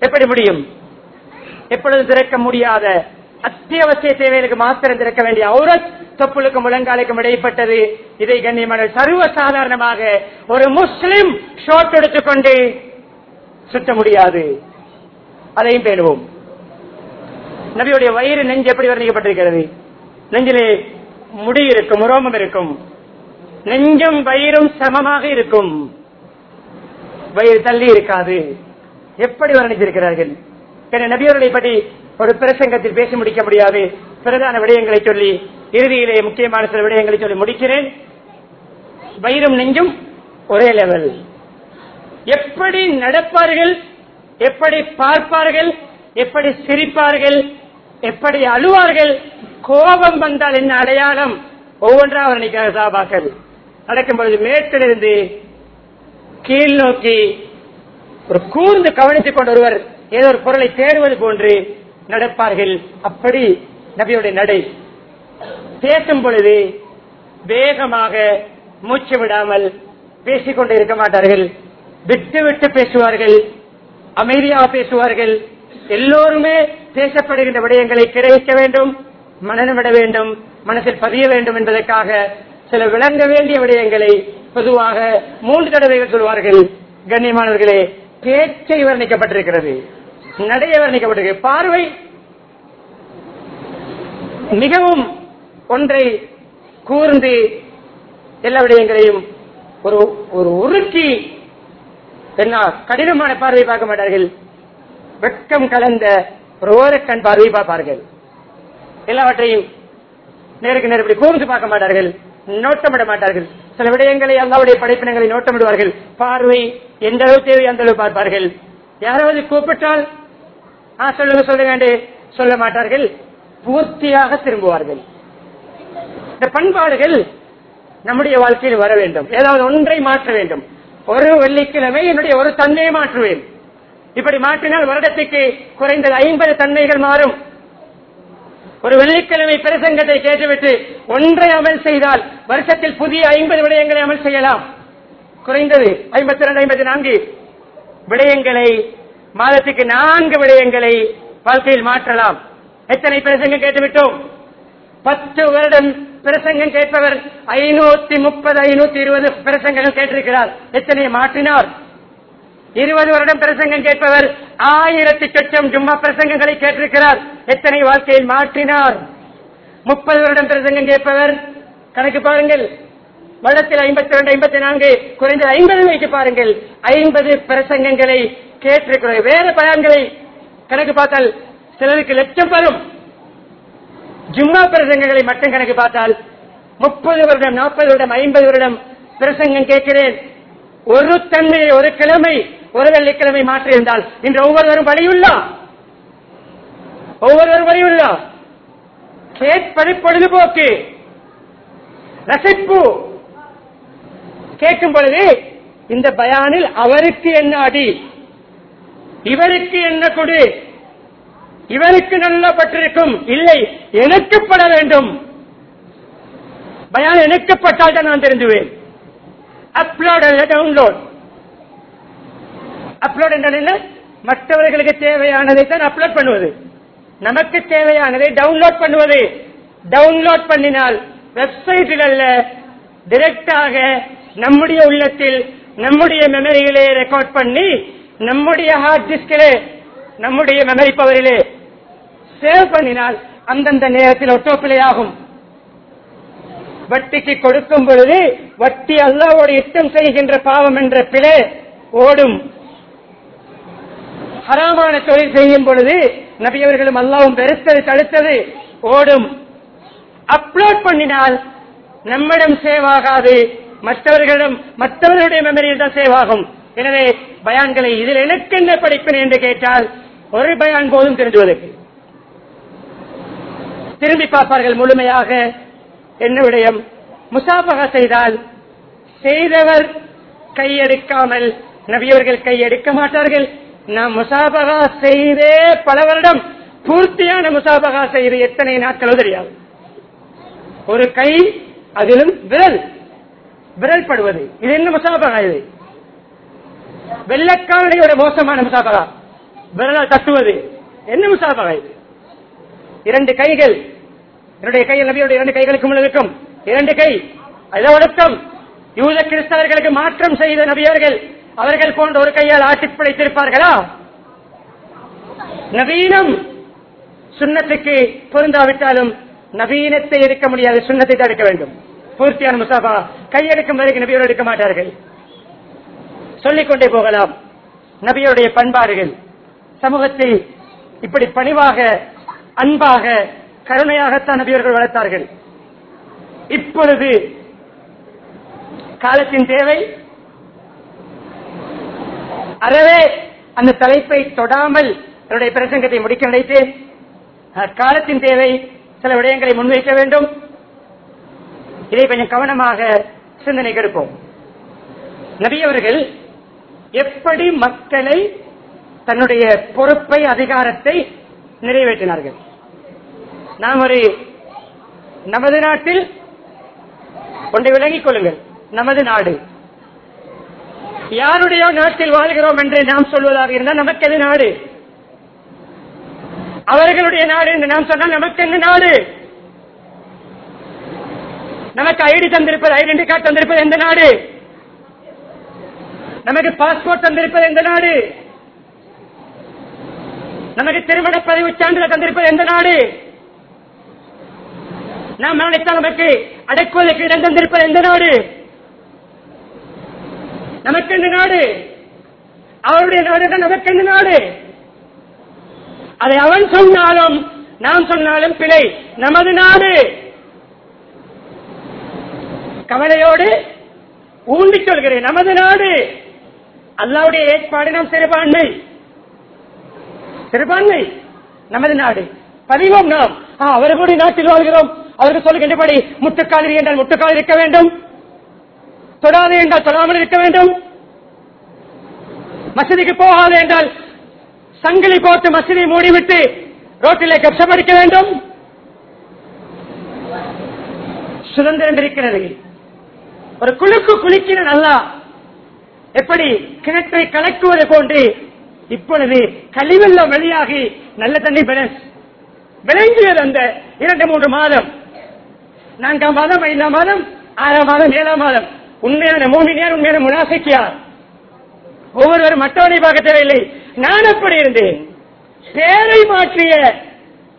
எப்படி முடியும்? எப்பொழுது திறக்க முடியாத அத்தியாவசிய தேவைகளுக்கு மாத்திரம் திறக்க வேண்டிய அவுரத் தொப்புளுக்கும் முழங்காலுக்கும் இடைப்பட்டது. இதை கண்ணியமான சர்வ சாதாரணமாக ஒரு முஸ்லிம் ஷோட் எடுத்துக்கொண்டு சுற்ற முடியாது. அதையும் பேணுவோம். நபியுடைய வயிறு நெஞ்சு எப்படி வர்ணிக்கப்பட்டிருக்கிறது? நெஞ்சிலே முடி இருக்கும் உரோமம் இருக்கும். நெஞ்சும் வயிறும் சமமாக இருக்கும். வயிறு தள்ளி இருக்காது. எப்படி வர்ணித்திருக்கிறார்கள்? என நபியவர்களை பற்றி ஒரு பிரசங்கத்தில் பேசி முடிக்க முடியாது. பிரதான விடயங்களை சொல்லி இறுதியிலே முக்கியமான சில விடயங்களை சொல்லி முடிக்கிறேன். வயிறும் நெஞ்சும் ஒரே லெவல் எப்படி நடப்பார்கள் எப்படி பார்ப்பார்கள் எப்படி சிரிப்பார்கள் எப்படி அழுவார்கள் கோபம் வந்தால் என்ன அடையாளம்? ஒவ்வொன்றா வர்ணிக்கிறார் சாபாக்கள் நடக்கும் பொழுது மேட்டிலிருந்து கீழ் நோக்கி ஒரு கூர்ந்து கவனித்துக் கொண்ட ஒருவர் ஏதோ ஒரு பொருளை தேடுவது போன்று நடப்பார்கள். அப்படி நபியுடைய நடை. பேசும் பொழுது வேகமாக மூச்சு விடாமல் பேசிக்கொண்டு இருக்க மாட்டார்கள். விட்டு விட்டு பேசுவார்கள் அமைதியாக பேசுவார்கள். எல்லோருமே பேசப்படுகின்ற விடயங்களை கிரகிக்க வேண்டும் மனநம் விட வேண்டும் மனசில் பதிய வேண்டும் என்பதற்காக சில விளங்க வேண்டிய விடயங்களை பொதுவாக மூன்று தடவைகள் சொல்வார்கள். கண்ணியமானவர்களே பேச்சை வர்ணிக்கப்பட்டிருக்கிறது நடைய வர்ணிக்கப்பட்டிருக்கிறது. பார்வை மிகவும் ஒன்றை கூர்ந்து எல்லா விடயங்களையும் ஒரு ஒரு உருக்கி கடினமான பார்வை பார்க்க மாட்டார்கள். வெட்கம் கலந்த ஒரு ஓரக்கண் பார்வை பார்ப்பார்கள். எல்லாவற்றையும் நேருக்கு நேரப்படி கூர்ந்து பார்க்க மாட்டார்கள். நோட்டமிட மாட்டார்கள். சில விடயங்களை அல்லாவுடைய படைப்பினங்களை நோட்டமிடுவார்கள். பார்வை எந்த அளவு தேவை அந்த அளவு பார்ப்பார்கள். யாராவது கூப்பிட்டால் ஆ சொல்லுங்க சொல்லுங்க என்று சொல்ல மாட்டார்கள். பூர்த்தியாக திரும்புவார்கள். இந்த பண்பாடுகள் நம்முடைய வாழ்க்கையில் வர வேண்டும். ஏதாவது ஒன்றை மாற்ற வேண்டும். ஒரு வெள்ளிக்கிழமை என்னுடைய ஒரு தன்மையை மாற்றுவேன். இப்படி மாற்றினால் வருடத்துக்கு குறைந்தது ஐம்பது தன்மைகள் மாறும். ஒரு வெள்ளிக்கிழமை பிரசங்கத்தை கேட்டுவிட்டு ஒன்றை அமல் செய்தால் வருஷத்தில் புதிய ஐம்பது விடயங்களை அமல் செய்யலாம். குறைந்தது ஐம்பத்தி ரெண்டு ஐம்பத்தி நான்கு விடயங்களை மாதத்துக்கு நான்கு விடயங்களை வாழ்க்கையில் மாற்றலாம். எத்தனை பிரசங்கம் கேட்டுவிட்டோம்? பத்து வருடம் பிரசங்கம் கேட்பவர். ஐநூத்தி முப்பது ஐநூத்தி இருபது பிரசங்கங்கள் கேட்டிருக்கிறார். எத்தனை மாற்றினார்? இருபது வருடம் பிரசங்கம் கேட்பவர். ஆயிரத்தி சொச்சம் ஜும்மா பிரசங்கங்களை கேட்டிருக்கிறார். எத்தனை வாழ்க்கையில் மாற்றினார்? முப்பது வருடம் பிரசங்கம் கேட்பவர். கணக்கு பாருங்கள். வருடத்தில் ஐம்பத்தி ரெண்டு ஐம்பத்தி நான்கு குறைந்த ஐம்பது வைத்து பாருங்கள். ஐம்பது பிரசங்கங்களை கேட்டிருக்கிறார். வேறு பலன்களை கணக்கு பார்த்தால் சிலருக்கு லட்சம் வரும். ஜும்மா பிரசங்கங்களை மட்டும் கணக்கு பார்த்தால் முப்பது வருடம் நாற்பது வருடம் ஐம்பது வருடம் பிரசங்கம் கேட்கிறேன். ஒரு தன்மையை ஒரு கிழமை ஒரு வெள்ளிக்கிழமை மாற்றியிருந்தால் இன்று ஒவ்வொருவரும் வழியுள்ளா? ஒவ்வொருவரும் வழியுள்ளா? கேட்பது பொழுதுபோக்கு. ரசிப்பு. கேட்கும் பொழுது இந்த பயானில் அவருக்கு என்ன அடி? இவருக்கு என்ன கொடு? இவருக்கு நல்லப்பட்டிருக்கும் இல்லை எனக்கு பட வேண்டும். பயான் எனக்கு பட்டால் தான் நான் தெரிந்துவேன். அப்லோட் அல்ல டவுன்லோட் அப்லோட் என்றால் என்ன? மற்றவர்களுக்கு தேவையானதை தான் அப்லோட் பண்ணுவது. நமக்கு தேவையானதை டவுன்லோட் பண்ணுவது. டவுன்லோட் பண்ணினால் வெப்சைட்டில் அல்ல டிரெக்டாக நம்முடைய உள்ளத்தில் நம்முடைய மெமரியிலே ரெக்கார்ட் பண்ணி நம்முடைய ஹார்ட் டிஸ்கிலே நம்முடைய மெமரி பவரிலே சேவ் பண்ணினால் அந்தந்த நேரத்தில் ஒட்டோப்பிலே வட்டிக்கு கொடுக்கும் பொழுது வட்டி அல்லாவோடு இஷ்டம் செய்கின்ற பாவம் என்ற பிழை ஓடும். ஹராமான தொழில் செய்யும் பொழுது நபியவர்களும் அல்லாவும் வெறுத்தது தடுத்தது ஓடும். அப்லோட் பண்ணினால் நம்மிடம் சேவ் ஆகாது மற்றவர்களிடம் மற்றவர்களுடைய மெமரியில் தான் சேவ் ஆகும் எனவே பயான்களை இதில் எனக்கு என்ன படிப்பேன் என்று கேட்டால் ஒரு பயான் போதும் தெரிஞ்சுவதற்கு. திரும்பி பார்ப்பார்கள் முழுமையாக. என்ன விடயம்? முசாபகா செய்தால் செய்தவர் கையெடுக்காமல் நபியவர்கள் கையெடுக்க மாட்டார்கள். நாம் முசாபகா செய்தே பல வருடம் பூர்த்தியான முசாபகா செய்து எத்தனை நாட்களோ தெரியாது. ஒரு கை அதிலும் விரல். விரல் படுவது இது என்ன முசாபகா இது? வெள்ளக்காரனையோட மோசமான முசாபகா விரலால் தட்டுவது. என்ன முசாபகா இது? இரண்டு கைகள். என்னுடைய கையில் நபியுடைய இரண்டு கைகளுக்கு முன் இருக்கும். இரண்டு கை. அதை யூத கிறிஸ்தவர்களுக்கு மாற்றம் செய்த நபியர்கள் அவர்கள் போன்ற ஒரு கையால் ஆட்டி படைத்திருப்பார்களா? நவீனம். சுண்ணத்துக்கு பொருந்தாவிட்டாலும் நவீனத்தை எடுக்க முடியாது சுண்ணத்தை தான் எடுக்க வேண்டும். பூர்த்தியான முசாபா கையெடுக்கும் வரைக்கும் நபியோடு எடுக்க மாட்டார்கள். சொல்லிக்கொண்டே போகலாம். நபியோடைய பண்பாடுகள். சமூகத்தை இப்படி பணிவாக அன்பாக கருணையாகத்தான் நபியர்கள் வளர்த்தார்கள். இப்பொழுது காலத்தின் தேவை அறவே அந்த தலைப்பை தொடாமல் என்னுடைய பிரசங்கத்தை முடிக்க நினைத்தேன். அஹ், காலத்தின் தேவை சில விடயங்களை முன்வைக்க வேண்டும். இதை கொஞ்சம் கவனமாக சிந்தனை கெடுப்போம். நபியவர்கள் எப்படி மக்களை தன்னுடைய பொறுப்பை அதிகாரத்தை நிறைவேற்றினார்கள். நாம் ஒரு நமது நாட்டில் ஒன்றை விளங்கிக் கொள்ளுங்கள். நமது நாடு. யாருடைய நாட்டில் வாழ்கிறோம் என்று நாம் சொல்வதாக இருந்தால் நமக்கு எது நாடு? அவர்களுடைய நாடு என்று நாம் சொன்னால் நமக்கு என்ன நாடு? நமக்கு ஐடி தந்திருப்பது ஐடென்டி கார்டு தந்திருப்பது எந்த நாடு? நமக்கு பாஸ்போர்ட் தந்திருப்பது எந்த நாடு? நமக்கு திருமண பதிவு சான்றிதழ் தந்திருப்பது எந்த நாடு? நாம் மரணித்தால் நமக்கு அடக்குவதற்கு இடம் தந்திருப்பது எந்த நாடு? நமக்கு எந்த நாடு? அவருடைய நாடு நமக்கு எந்த நாடு? அதை அவன் சொன்னாலும் நாம் சொன்னாலும் பிழை நமது நாடு. கவலையோடு ஊண்டி சொல்கிறேன் நமது நாடு. அல்லாவுடைய ஏற்பாடு நாம் சிறுபான்மை சிறுபான்மை. நமது நாடு. பதிவோம் நாம். ஆ, அவர்களுடைய நாட்டில் வாழ்கிறோம். அவர்கள் சொல்லுகின்றபடி முட்டுக்காலில் என்றால் முட்டுக்கால் இருக்க வேண்டும். தொடாது என்றால் தொடாமல் இருக்க வேண்டும். மசதிக்கு போகாது என்றால் சங்கிலி போட்டு மசதி மூடிவிட்டு ரோட்டிலே கப்சம் அடிக்க வேண்டும். சுதந்திரம் இருக்கிறது. ஒரு குழுக்கு குளிக்கிற நல்லா எப்படி கிணற்றை கலக்குவது போன்று இப்பொழுது கழிவெல்லாம் வெளியாகி நல்ல தண்ணி பேலன்ஸ் விளங்கியது அந்த இரண்டு மூன்று மாதம். நான்காம் மாதம் ஐந்தாம் மாதம் ஆறாம் மாதம் ஏழாம் மாதம். உண்மையான மூமினியார் உண்மையான முனாசிக்கியார் ஒவ்வொருவரும் மற்றவனை பார்க்க தேவையில்லை. நான் அப்படி இருந்தேன். பேரை மாற்றிய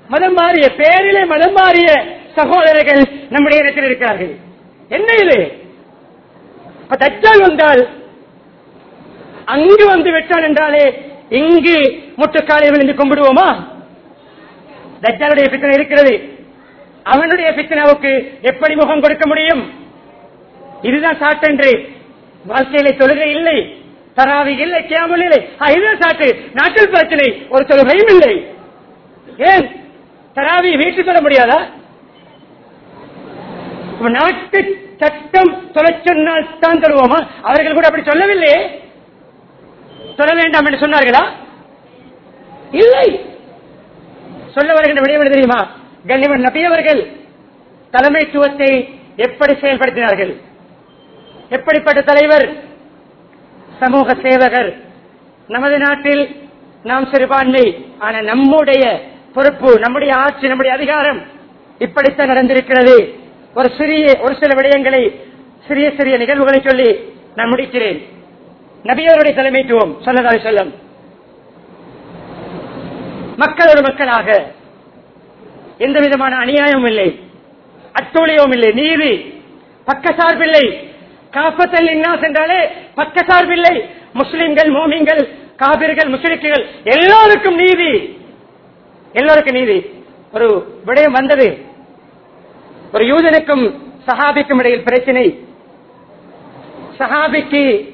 மதம் மாறிய பேரிலே மதம் மாறிய சகோதரர்கள் நம்முடைய இடத்தில் இருக்கிறார்கள். என்ன இது? தச்சால் வந்தால் அங்கு வந்து விட்டான் என்றாலே இங்கு முட்டுக்காலை விழுந்து கும்பிடுவோமா? தஜ்ஜாலுடைய பித்தனை இருக்கிறது. அவனுடைய பித்தனாவுக்கு எப்படி முகம் கொடுக்க முடியும்? இதுதான் சாட்டென்று வாழ்க்கையில தொழுகை இல்லை தராவி இல்லை கேமல் இல்லை. இதுதான் சாட்டு. நாட்டில் பிரச்சனை ஒரு தொழுகையும் இல்லை. ஏன்? தராவி வீட்டுக்கு வர முடியாதா? நாட்டு சட்டம் தொலை சொன்னால் தான் தருவோமா அவர்கள் கூட அப்படி சொல்லவில்லையே. சொல்ல வேண்டாம் என்று சொன்னார்களா? இல்லை. சொல்ல வருகின்ற விடயம் தெரியுமா? கண்ணிமன் நபியவர்கள் தலைமைத்துவத்தை எப்படி செயல்படுத்தினார்கள்? எப்படிப்பட்ட தலைவர்? சமூக சேவகர். நமது நாட்டில் நாம் சிறுபான்மை ஆன நம்முடைய பொறுப்பு நம்முடைய ஆட்சி நம்முடைய அதிகாரம் இப்படித்தான் நடந்திருக்கிறது. ஒரு சிறிய ஒரு சில விடயங்களை சிறிய சிறிய நிகழ்வுகளை சொல்லி நான் முடிக்கிறேன். நபியோருடைய தலைமைத்துவம் சொல்லதாரி செல்லம் மக்களோடு மக்களாக எந்த விதமான அநியாயமும் இல்லை அட்டூழியமும் இல்லை நீதி பக்க சார்பில்லை காப்பத்தல் இன்னாஸ் என்றாலே பக்கசார்பில்லை முஸ்லிம்கள் மோமிங்கள் காபிர்கள் முஸ்லிக்குகள் எல்லோருக்கும் நீதி. எல்லோருக்கும் நீதி. ஒரு விடயம் வந்தது. ஒரு யூதனுக்கும் சஹாபிக்கும் இடையில் பிரச்சனை. சஹாபிக்கு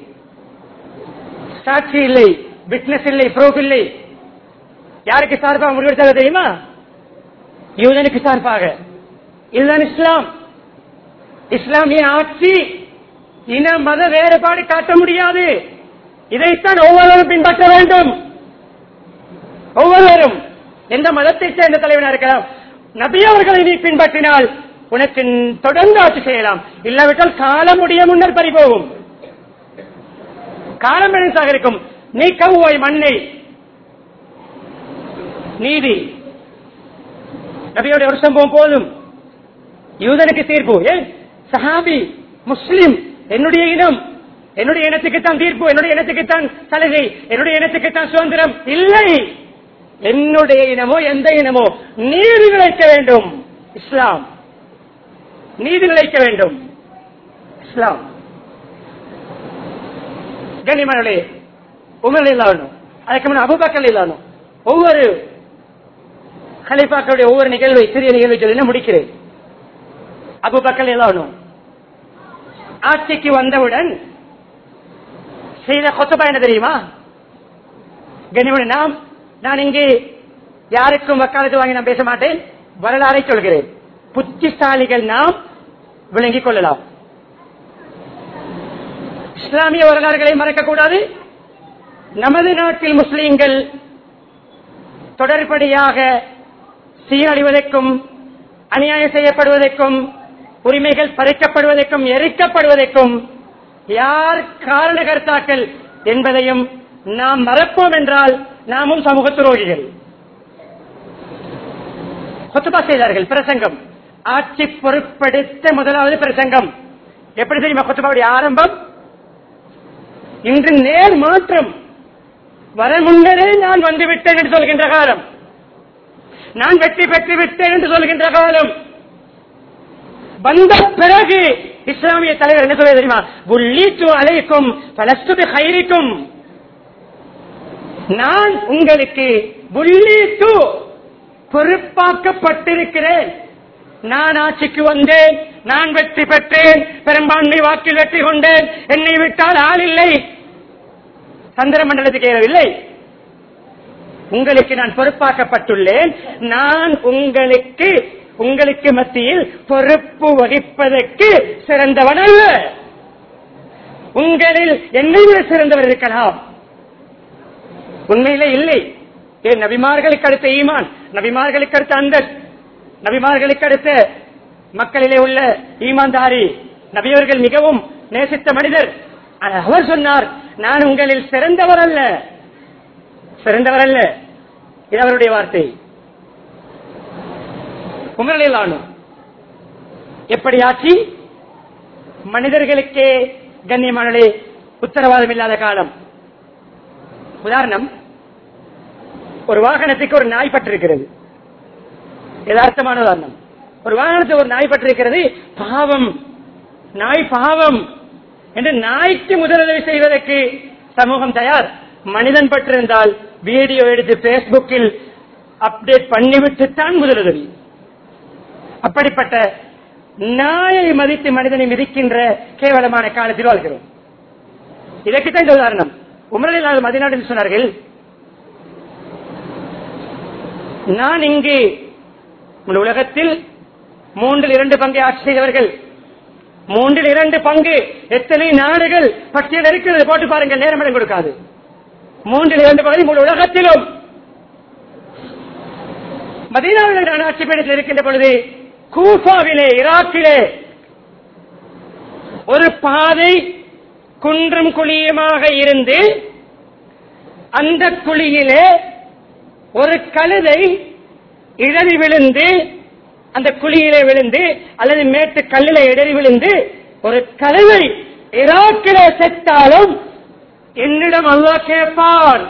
சாட்சி இல்லை விட்னஸ் இல்லை ப்ரூஃப் இல்லை. யாருக்கு சார்பாக முடிவெடுத்தாங்க தெரியுமா? யூதனுக்கு சார்பாக. இதுதான் இஸ்லாம். இஸ்லாமிய ஆட்சி இன மத வேறுபாடு காட்ட முடியாது. இதைத்தான் ஒவ்வொருவரும் பின்பற்ற வேண்டும். ஒவ்வொருவரும் எந்த மதத்தை சேர்ந்த தலைவனா இருக்கலாம். நபி அவர்களை நீ பின்பற்றினால் உனக்கு தொடர்ந்து ஆட்சி செய்யலாம். இல்லாவிட்டால் காலம் முடிய முன்னர் பறிபோகும். காலம் பெருசாக இருக்கும்? நீ கவ்வாய் மண்ணை. நீதி. நபியோட ஒரு சம்பவம் போதும். யூதனுக்கு தீர்ப்பு. ஏன் சஹாபி முஸ்லிம் என்னுடைய இனம். என்னுடைய இனத்துக்குத்தான் தீர்ப்பு. என்னுடைய இனத்துக்குத்தான் சலுகை. என்னுடைய இனத்துக்குத்தான் சுதந்திரம். இல்லை. என்னுடைய இனமோ எந்த இனமோ நீதி நிலைக்க வேண்டும். இஸ்லாம். நீதி நிலைக்க வேண்டும். இஸ்லாம். கண்ணிமனே உமர் அதுக்கு முன்ன இல்லாணும் ஒவ்வொரு கலிபாக்களுடைய ஒவ்வொரு நிகழ்வை சிறிய நிகழ்வை சொல்லி முடிக்கிறேன்? அபுபக்கர் ஆட்சிக்கு வந்தவுடன் செய்த கொத்தபா என்ன தெரியுமா? கனிமன் நாம் நான் இங்கே யாருக்கும் வக்காலத்து வாங்கி நான் பேச மாட்டேன் வரலாறை சொல்கிறேன். புத்திசாலிகள் நாம் விளங்கிக் கொள்ளலாம். இஸ்லாமிய வரலாறுகளை மறக்கக்கூடாது. நமது நாட்டில் முஸ்லீம்கள் தொடர்படியாக சீரழிவதற்கும் அநியாயம் செய்யப்படுவதற்கும் உரிமைகள் பறிக்கப்படுவதற்கும் எரிக்கப்படுவதற்கும் யார் காரணகர்த்தாக்கள் என்பதையும் நாம் மறப்போம் என்றால் நாமும் சமூக துரோகிகள். கொத்துபா செய்தார்கள் பிரசங்கம். ஆட்சி பொருட்படுத்த முதலாவது பிரசங்கம். எப்படி தெரியுமா கொத்துபாவுடைய ஆரம்பம்? இன்று நேர் மாற்றம். வர முன்னரே நான் வந்து விட்டேன் என்று சொல்கின்ற காலம். நான் வெற்றி பெற்று விட்டேன் என்று சொல்கின்ற காலம். வந்த பிறகு இஸ்லாமிய தலைவர் என்ன சொல்ல தெரியுமா? புள்ளீட்டு அலைக்கும் பலஸ்து ஹைரிக்கும் நான் உங்களுக்கு புள்ளீட்டு பொறுப்பாக்கப்பட்டிருக்கிறேன். நான் ஆட்சிக்கு வந்தேன் நான் வெற்றி பெற்றேன் பெரும்பான்மை வாக்கில் வெற்றி கொண்டேன். என்னை விட்டால் ஆள் இல்லை. சந்திர மண்டலத்துக்கு ஏறவில்லை. உங்களுக்கு நான் பொறுப்பாக்கப்பட்டுள்ளேன். நான் உங்களுக்கு உங்களுக்கு மத்தியில் பொறுப்பு வகிப்பதற்கு சிறந்தவன் அல்ல. உங்களில் என்னை விட சிறந்தவர் இருக்கலாம். உண்மையிலே இல்லை. ஏன் நபிமார்களுக்கு அடுத்த ஈமான் நபிமார்களுக்கு அடுத்த அந்த நபிமார்களுக்கு அடுத்த மக்களிலே உள்ள ஈமான்தாரி நபியவர்கள் மிகவும் நேசித்த மனிதர். ஆனால் அவர் சொன்னார் நான் உங்களில் சிறந்தவர் அல்ல சிறந்தவர் அல்ல இது அவருடைய வார்த்தை. உமரலானு எப்படி ஆட்சி மனிதர்களுக்கே கண்ணியமானே உத்தரவாதம் இல்லாத காலம். உதாரணம் ஒரு வாகனத்துக்கு ஒரு நாய் பட்டிருக்கிறது. யதார்த்தமான உதாரணம். ஒரு வாகனத்தை ஒரு நாய் பற்றிருக்கிறது பாவம் நாய் பாவம் என்று நாய்க்கு முதலுதவி செய்வதற்கு சமூகம் தயார். மனிதன் பற்றிருந்தால் வீடியோ எடுத்து பேஸ்புக்கில் அப்டேட் பண்ணிவிட்டு தான் முதலுதவி அப்படிப்பட்ட நாயை மதித்து மனிதனை மிதிக்கின்ற கேவலமான காலத்தில் வாழ்கிறோம் இதற்குத்தான் இந்த உதாரணம். உமரில் மதிநாடு சொன்னார்கள் நான் இங்கு உலகத்தில் மூன்றில் இரண்டு பங்கை ஆட்சி செய்தவர்கள் மூன்றில் இரண்டு பங்கு எத்தனை நாடுகள் பட்டியல் இருக்கிறது போட்டு பாருங்கள் நேரம் இடம் கொடுக்காது. மூன்றில் இரண்டு பகுதி முழு உலகத்திலும். மதீனாவில் நான் ஆட்சி பீடத்தில் இருக்கின்ற பொழுது கூஃபாவிலே ஈராக்கிலே ஒரு பாதை குன்றும் குழியுமாக இருந்து அந்த குழியிலே ஒரு கழுதை இடறி விழுந்து அந்த குழியிலே விழுந்து அல்லது மேட்டு கல்லில இடறி விழுந்து ஒரு கழுதை ஈராக்கிலே செத்தாலும் என்னிடம் அல்லா கேட்பான்.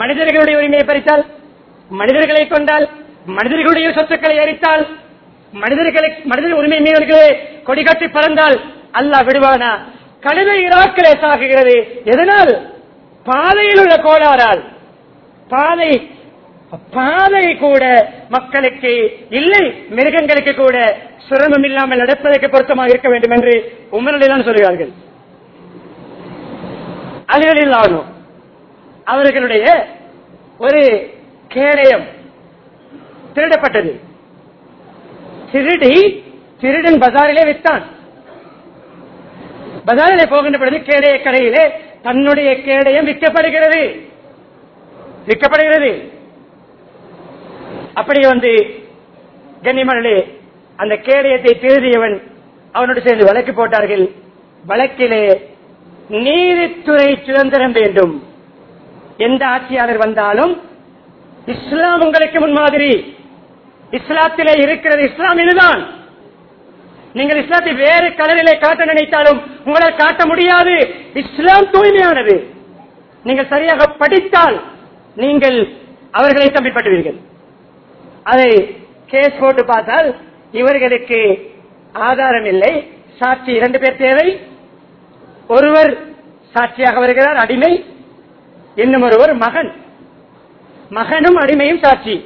மனிதர்களுடைய உரிமையை பறித்தால் மனிதர்களை கொண்டால் மனிதர்களுடைய சொத்துக்களை எரித்தால் மனிதர்களை மனித உரிமை மீறல்களே கொடி கட்டி பறந்தால் அல்லாஹ் விடுவானா? கழுதை இராக்கிலே சாகுகிறது. எதனால்? பாதையில் உள்ள கோளாறால். பாதை பாதை கூட மக்களுக்கு இல்லை மிருகங்களுக்கு கூட சிரமம் இல்லாமல் நடப்பதற்கு பொருத்தமாக இருக்க வேண்டும் என்று உமரலில் சொல்கிறார்கள். அலிகளில் ஆகும் அவர்களுடைய ஒரு கேடயம் திருடப்பட்டது. திருடி திருடன் பஜாரிலே வித்தான். பஜாரிலே போகின்ற பொழுது கேடைய கடையிலே தன்னுடைய கேடயம் விற்கப்படுகிறது. விற்கப்படுகிறது. அப்படி வந்து கண்ணிமணலே அந்த கேடயத்தை திருதியவன் அவனோடு சேர்ந்து வழக்கு போட்டார்கள். வழக்கிலே நீதித்துறை சுதந்திரம் வேண்டும். எந்த ஆட்சியாளர் வந்தாலும் இஸ்லாம் உங்களுக்கு முன்மாதிரி. இஸ்லாத்திலே இருக்கிறது இஸ்லாம் இதுதான். நீங்கள் இஸ்லாத்தை வேறு கலரிலே காட்ட நினைத்தாலும் உங்களால் காட்ட முடியாது. இஸ்லாம் தூய்மையானது. நீங்கள் சரியாக படித்தால் நீங்கள் அவர்களை தம்பிப்பட்டுவீர்கள் அதை கேஸ் போட்டு பார்த்தால் இவர்களுக்கு ஆதாரம் இல்லை. சாட்சி இரண்டு பேர் தேவை. ஒருவர் சாட்சியாக வருகிறார் அடிமை. இன்னும் ஒருவர் மகன். மகனும் அடிமையும் சாட்சி.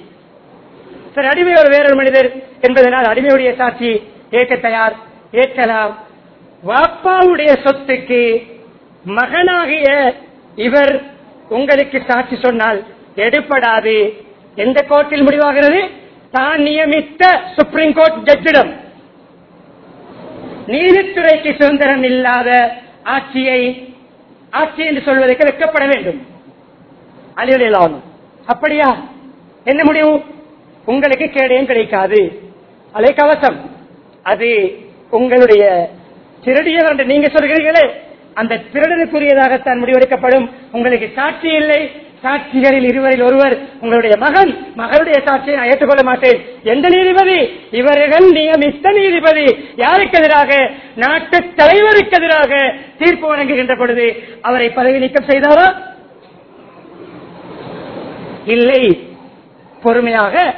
சரி அடிமை ஒரு வேறொரு மனிதர் என்பதனால் அடிமையுடைய சாட்சி ஏற்க தயார் ஏற்கலாம். வாப்பாவுடைய சொத்துக்கு மகனாகிய இவர் உங்களுக்கு சாட்சி சொன்னால் எடுப்படாது எந்த கோர்ட்டில் முடிவாகிறது? தான் நியமித்த சுப்ரீம் கோர்ட் ஜட்ஜிடம் நீதித்துறைக்கு சுதந்திரம் இல்லாத ஆட்சியை ஆட்சி என்று சொல்வதற்கு வெட்கப்பட வேண்டும். அழியலாம் அப்படியா? என்ன முடிவு? உங்களுக்கு கேடையும் கிடைக்காது. அலை கவசம். அது உங்களுடைய திருடியவர் என்று நீங்க சொல்கிறீர்களே. அந்த திருடனுக்குரியதாகத்தான் முடிவெடுக்கப்படும். உங்களுக்கு சாட்சி இல்லை. சாட்சிகளில் இருவரில் ஒருவர் உங்களுடைய மகன் மகளுடைய சாட்சியை நான் ஏற்றுக்கொள்ள மாட்டேன். எந்த நீதிபதி? இவர்கள் நியமித்த நீதிபதி. யாருக்கு எதிராக? நாட்டு தலைவருக்கு எதிராக தீர்ப்பு வழங்குகின்ற பொழுது அவரை பதவி நீக்கம் செய்தாரா? இல்லை. பொறுமையாக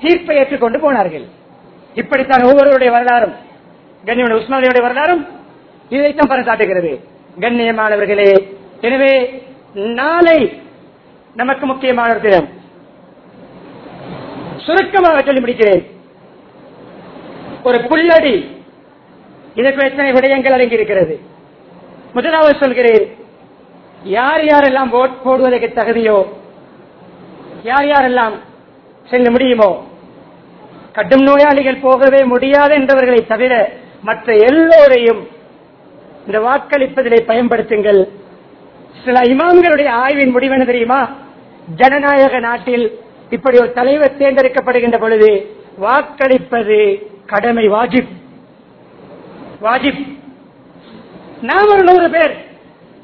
தீர்ப்பை ஏற்றுக்கொண்டு போனார்கள். இப்படித்தான் ஒவ்வொருவருடைய வரலாறும். கண்ணியமான உஸ்மானியுடைய வரலாறும் இதைத்தான் பறைசாட்டுகிறது கண்ணியமானவர்களே எனவே நாளை நமக்கு முக்கியமான ஒரு தினம் சுருக்கமாக சொல்லி முடிக்கிறேன். ஒரு புள்ளடி இதற்கு எத்தனை விடயங்கள் அடங்கி இருக்கிறது முதலாவது சொல்கிறேன் யார் யாரெல்லாம் ஓட் போடுவதற்கு தகுதியோ யார் யாரெல்லாம் செல்ல முடியுமோ கடும் நோயாளிகள் போகவே முடியாது என்றவர்களை தவிர மற்ற எல்லோரையும் இந்த வாக்களிப்பதிலே பயன்படுத்துங்கள். சில இமாம்களுடைய ஆய்வின் முடிவு தெரியுமா? ஜனநாயக நாட்டில் இப்படி ஒரு தலைவர் தேர்ந்தெடுக்கப்படுகின்ற பொழுது வாக்களிப்பது கடமை வாஜிப். வாஜிப். நாம் ஒரு நூறு பேர்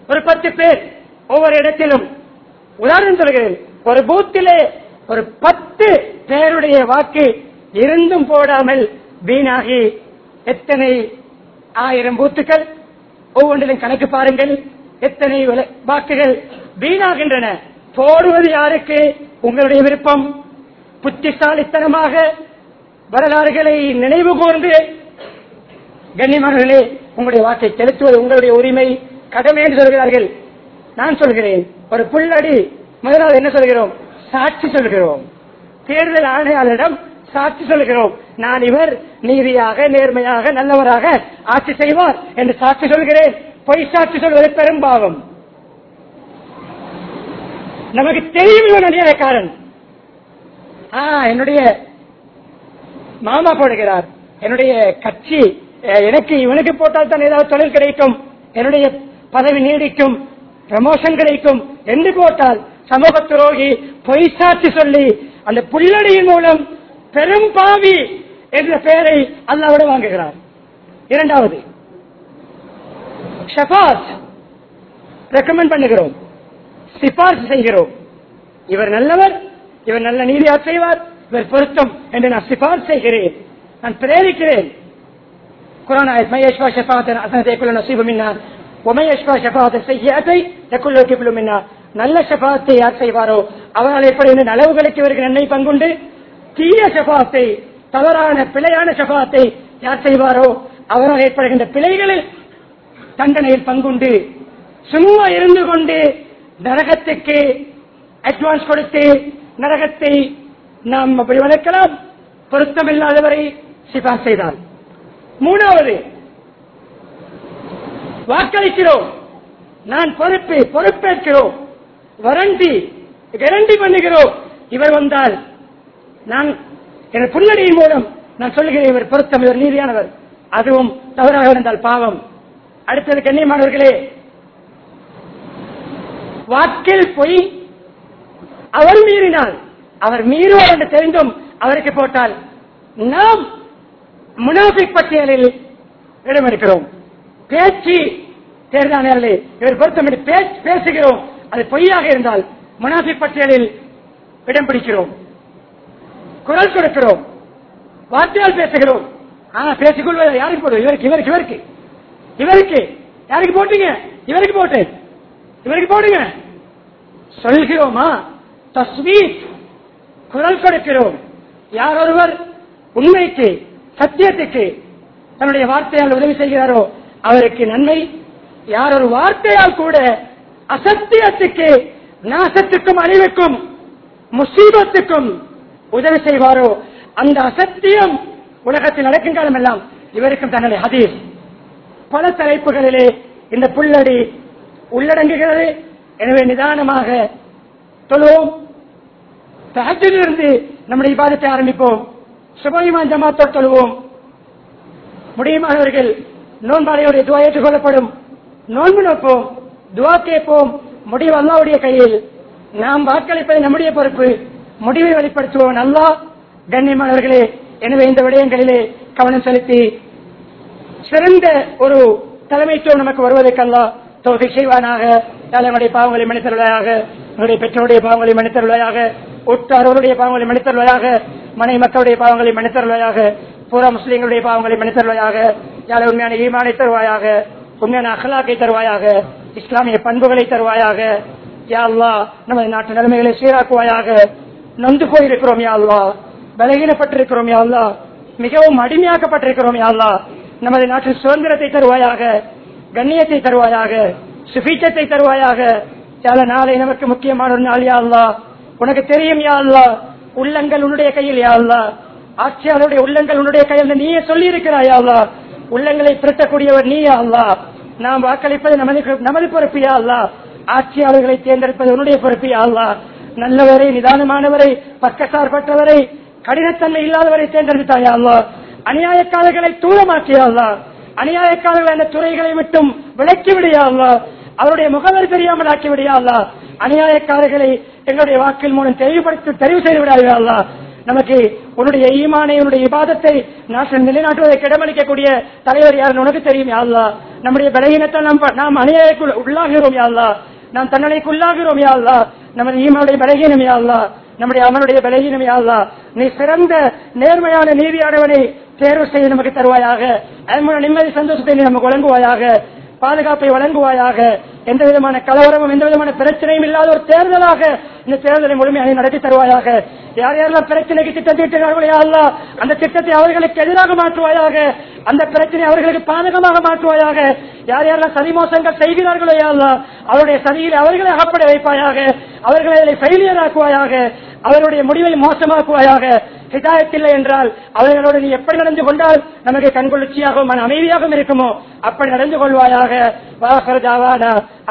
ஒரு பத்து பேர் ஒவ்வொரு இடத்திலும் உதாரணம் சொல்கிறேன். ஒரு பூத்திலே ஒரு பத்து பேருடைய வாக்கு இருந்தும் போடாமல் வீணாகி எத்தனை ஆயிரம் பூத்துக்கள் ஒவ்வொன்றிலும் கணக்கு பாருங்கள் எத்தனை வாக்குகள் வீணாகின்றன. போடுவது யாருக்கு? உங்களுடைய விருப்பம். புத்திசாலித்தனமாக வரலாறுகளை நினைவு கூர்ந்து கண்ணியமானவர்களே உங்களுடைய வாக்கை செலுத்துவது உங்களுடைய உரிமை. கடமை என்று சொல்கிறார்கள். நான் சொல்கிறேன். ஒரு புல்லடி முதலாவது என்ன சொல்கிறோம்? சாட்சி சொல்கிறோம். தேர்தல் ஆணையாளரிடம் சாட்சி சொல்கிறோம். நான் இவர் நீதியாக நேர்மையாக நல்லவராக ஆட்சி செய்வார் என்று சாட்சி சொல்கிறேன். பொய் சாட்சி சொல்வது பெரும்பாவம். நமக்கு தெரியும் இவன் அநியாயக்காரன் ஆ என்னுடைய மாமா போடுகிறார். என்னுடைய கட்சி எனக்கு இவனுக்கு போட்டால் தான் ஏதாவது தொழில் கிடைக்கும். என்னுடைய பதவி நீடிக்கும். ப்ரமோஷன் கிடைக்கும். என்று போட்டால் சமூக துரோகி பொய் சாட்சி சொல்லி அந்த புள்ளடியின் மூலம் பெரும் பாவி என்ற பெயரை அல்லாவோட வாங்குகிறார். இரண்டாவது ஷபாஸ் ரெக்கமெண்ட் பண்ணுகிறோம். சிபார்சு செய்கிறோம். இவர் நல்லவர் இவர் நல்ல நீதியா செய்வார். இவர் பொருத்தம் என்று நான் சிபார்சு செய்கிறேன். நான் பிரேரிக்கிறேன். குரான் ஆயத் மை யஷ்பா ஷஃபாஅத்தன் ஹஸனத்தை யகுலு நஸீபு மின்னா. வமை யஷ்பா மின்னா. நல்ல ஷஃபாத்தை யார் செய்வாரோ அவரால் ஏற்படுகின்ற நலவுகளுக்கு இவருக்கு நன்மை பங்குண்டு. தீய ஷஃபாத்தை தவறான பிழையான சபாத்தை யார் செய்வாரோ அவரால் ஏற்படுகின்ற பிழைகளில் தண்டனையில் பங்குண்டு. சும்மா இருந்து கொண்டு நரகத்துக்கு அட்வான்ஸ் கொடுத்து நரகத்தை நாம் அப்படி வளர்க்கலாம். பொருத்தமில்லாதவரை சிபா செய்தால் மூணாவது வாக்களிக்கிறோம். நான் பொறுப்பு பொறுப்பேற்கிறோம். வரண்டி கரண்டி பண்ணுகிறோம். இவர் வந்தால் நான் என் புல்லடியின் மூலம் நான் சொல்லுகிறேன் இவர் பொருத்தம் இவர் நீதியானவர். அதுவும் தவறாக இருந்தால் பாவம். அடுத்தது கண்ணியமானவர்களே வாக்கில் பொய் அவர் மீறினால் அவர் மீறுவார் என்று தெரிந்தும் அவருக்கு போட்டால் நாம் முனாஃபிக் பட்டியலில் இடமெடுக்கிறோம் பேச்சு தேர்தலே இவர் பொருத்தமிட்டு பேச்சு பேசுகிறோம். அது பொய்யாக இருந்தால் முனாஃபிக் பட்டியலில் இடம் பிடிக்கிறோம். குரல் கொடுக்கிறோம். வார்த்தையால் பேசுகிறோம். ஆனா பேசிக்கொள்வது யாருக்கு போடுவோம் இவருக்கு இவருக்கு இவருக்கு. இவருக்கு. யாருக்கு போட்டீங்க? இவருக்கு போட்டேன். இவருக்கு போடுங்க. சொல்கிறோமா? தஸ்வீத் குரல் கொடுக்கிறோம். யார் ஒருவர் உண்மைக்கு சத்தியத்துக்கு தன்னுடைய வார்த்தையால் உதவி செய்கிறாரோ அவருக்கு நன்மை. யார் ஒரு வார்த்தையால் கூட அசத்தியத்துக்கு நாசத்துக்கும் அழிவுக்கும் முசீபத்துக்கும் உதவி செய்வாரோ அந்த அசத்தியம் உலகத்தில் நடக்கும் காலம் எல்லாம் இவருக்கும் தன்னுடைய ஹதீஸ். பல தலைப்புகளிலே இந்த புள்ளடி உள்ளடங்குகிறது. எனவே நிதானமாக தொழுவோம். தகத்திலிருந்து நம்முடைய விவாதத்தை ஆரம்பிப்போம். சுபகிமான் ஜமாத்தோடு தொழுவோம். முடியுமானவர்கள் நோன்பாளையோடைய துவா ஏற்றுக்கொள்ளப்படும். நோன்பு நோப்போம். துவா கேட்போம். முடிவு அல்லாவுடைய கையில். நாம் வாக்களிப்பது நம்முடைய பொறுப்பு. முடிவை வெளிப்படுத்துவோம். அல்லா கண்ணியமானவர்களே எனவே இந்த விடயங்களிலே கவனம் செலுத்தி சிறந்த ஒரு தலைமைத்துவம் நமக்கு வருவதற்கல்லா. தொகை செய்வானாக தலைமுடைய பாவங்களை மன்னித்தருள்ளாயாக என்னுடைய பெற்றோருடைய பாவங்களை மன்னித்தருள்ளாயாக உற்றாரோருடைய பாவங்களை மன்னித்தருள்ளாயாக மனை மக்களுடைய பாவங்களை மன்னித்தருள்ளாயாக புற முஸ்லீம்களுடைய பாவங்களை மன்னித்தருள்ளாயாக யாழ் உண்மையான ஈமானை தருவாயாக உண்மையான அகலாக்கை தருவாயாக இஸ்லாமிய பண்புகளை தருவாயாக யா நமது நாட்டு நிலைமைகளை சீராக்குவாயாக நொந்து போயிருக்கிறோம் யா பலகீனப்பட்டிருக்கிறோம் யா மிகவும் அடிமையாக்கப்பட்டிருக்கிறோம் யா நமது நாட்டில் சுதந்திரத்தை தருவாயாக கண்ணியத்தை தருவாயாக சுபீச்சத்தை தருவாயாக. சில நாளை நமக்கு முக்கியமான ஒரு நாள் யாழ்லா உனக்கு தெரியும் யாழ்லா உள்ளங்கள் உன்னுடைய கையில் யாழ்லா ஆட்சியாளருடைய உள்ளங்கள் உன்னுடைய கையில் நீயே சொல்லி இருக்கிறாய் உள்ளங்களை திரட்டக்கூடியவர் நீ யா நாம் வாக்களிப்பது நமது நமது பொறுப்பு யா ஆட்சியாளர்களை தேர்ந்தெடுப்பது உன்னுடைய பொறுப்பு யா நல்லவரை நிதானமானவரை பக்கசார்பற்றவரை கடினத்தன்மை இல்லாதவரை தேர்ந்தெடுத்தாயா அல்லாஹ் அநியாயக்காரர்களை தூரமாக்கியா அல்லாஹ் அநியாயக்காரர்கள் அந்த துறைகளை விட்டும் விளக்கி விடையாளா அவருடைய முகவர் தெரியாமல் ஆக்கி விடையாளா அநியாயக்காரர்களை எங்களுடைய வாக்கில் மூலம் தெளிவுபடுத்தி தெரிவு செய்து விடாதா நமக்கு உன்னுடைய ஈமானை உன்னுடைய இபாதத்தை நாட்டில் நிலைநாட்டுவதை இடமளிக்கக்கூடிய தலைவர் யார் உனக்கு தெரியும் யாழ்லா நம்முடைய பலகீனத்தை நாம் நாம் அநியாயக்குள் உள்ளாகிறோம் யாழ்லா நாம் தன்னலைக்கு உள்ளாகிறோம் யாழ்லா நமது ஈமானுடைய பலகீனம் யாழ்லா நம்முடைய அவனுடைய பலகீனம் யாழ்லா நீ சிறந்த நேர்மையான நீதியானவனை தேர்வு செய்து நமக்கு தருவாயாக. அதன் மூலம் நிம்மதி சந்தோஷத்தை நீ நமக்கு வழங்குவாயாக. பாதுகாப்பை வழங்குவாயாக. எந்த விதமான கலவரமும் எந்த விதமான பிரச்சனையும் இல்லாத ஒரு தேர்தலாக இந்த தேர்தலை முழுமையாக நடத்தி தருவாயாக. யார் யாரெல்லாம் பிரச்சனைக்கு திட்டம் தீட்டுகிறார்களோ அந்த திட்டத்தை அவர்களுக்கு எதிராக மாற்றுவாயாக. அந்த பிரச்சனை அவர்களுக்கு பாதகமாக மாற்றுவாயாக. யார் யாரெல்லாம் சதி மோசங்கள் செய்கிறார்களோ யா அவருடைய சதியில் அவர்களை அகப்பட வைப்பாயாக. அவர்களை அதில் ஃபெயிலியர் ஆக்குவாயாக அவருடைய முடிவை மோசமாக்குவாயாக. ஹிதாயத்தில்லை என்றால் அவர்களோடு நீ எப்படி நடந்து கொண்டால் நமக்கு கண்குளிர்ச்சியாகவும் மன அமைதியாகவும் இருக்குமோ? அப்படி நடந்து கொள்வாயாக. வாகர் ஜாவானா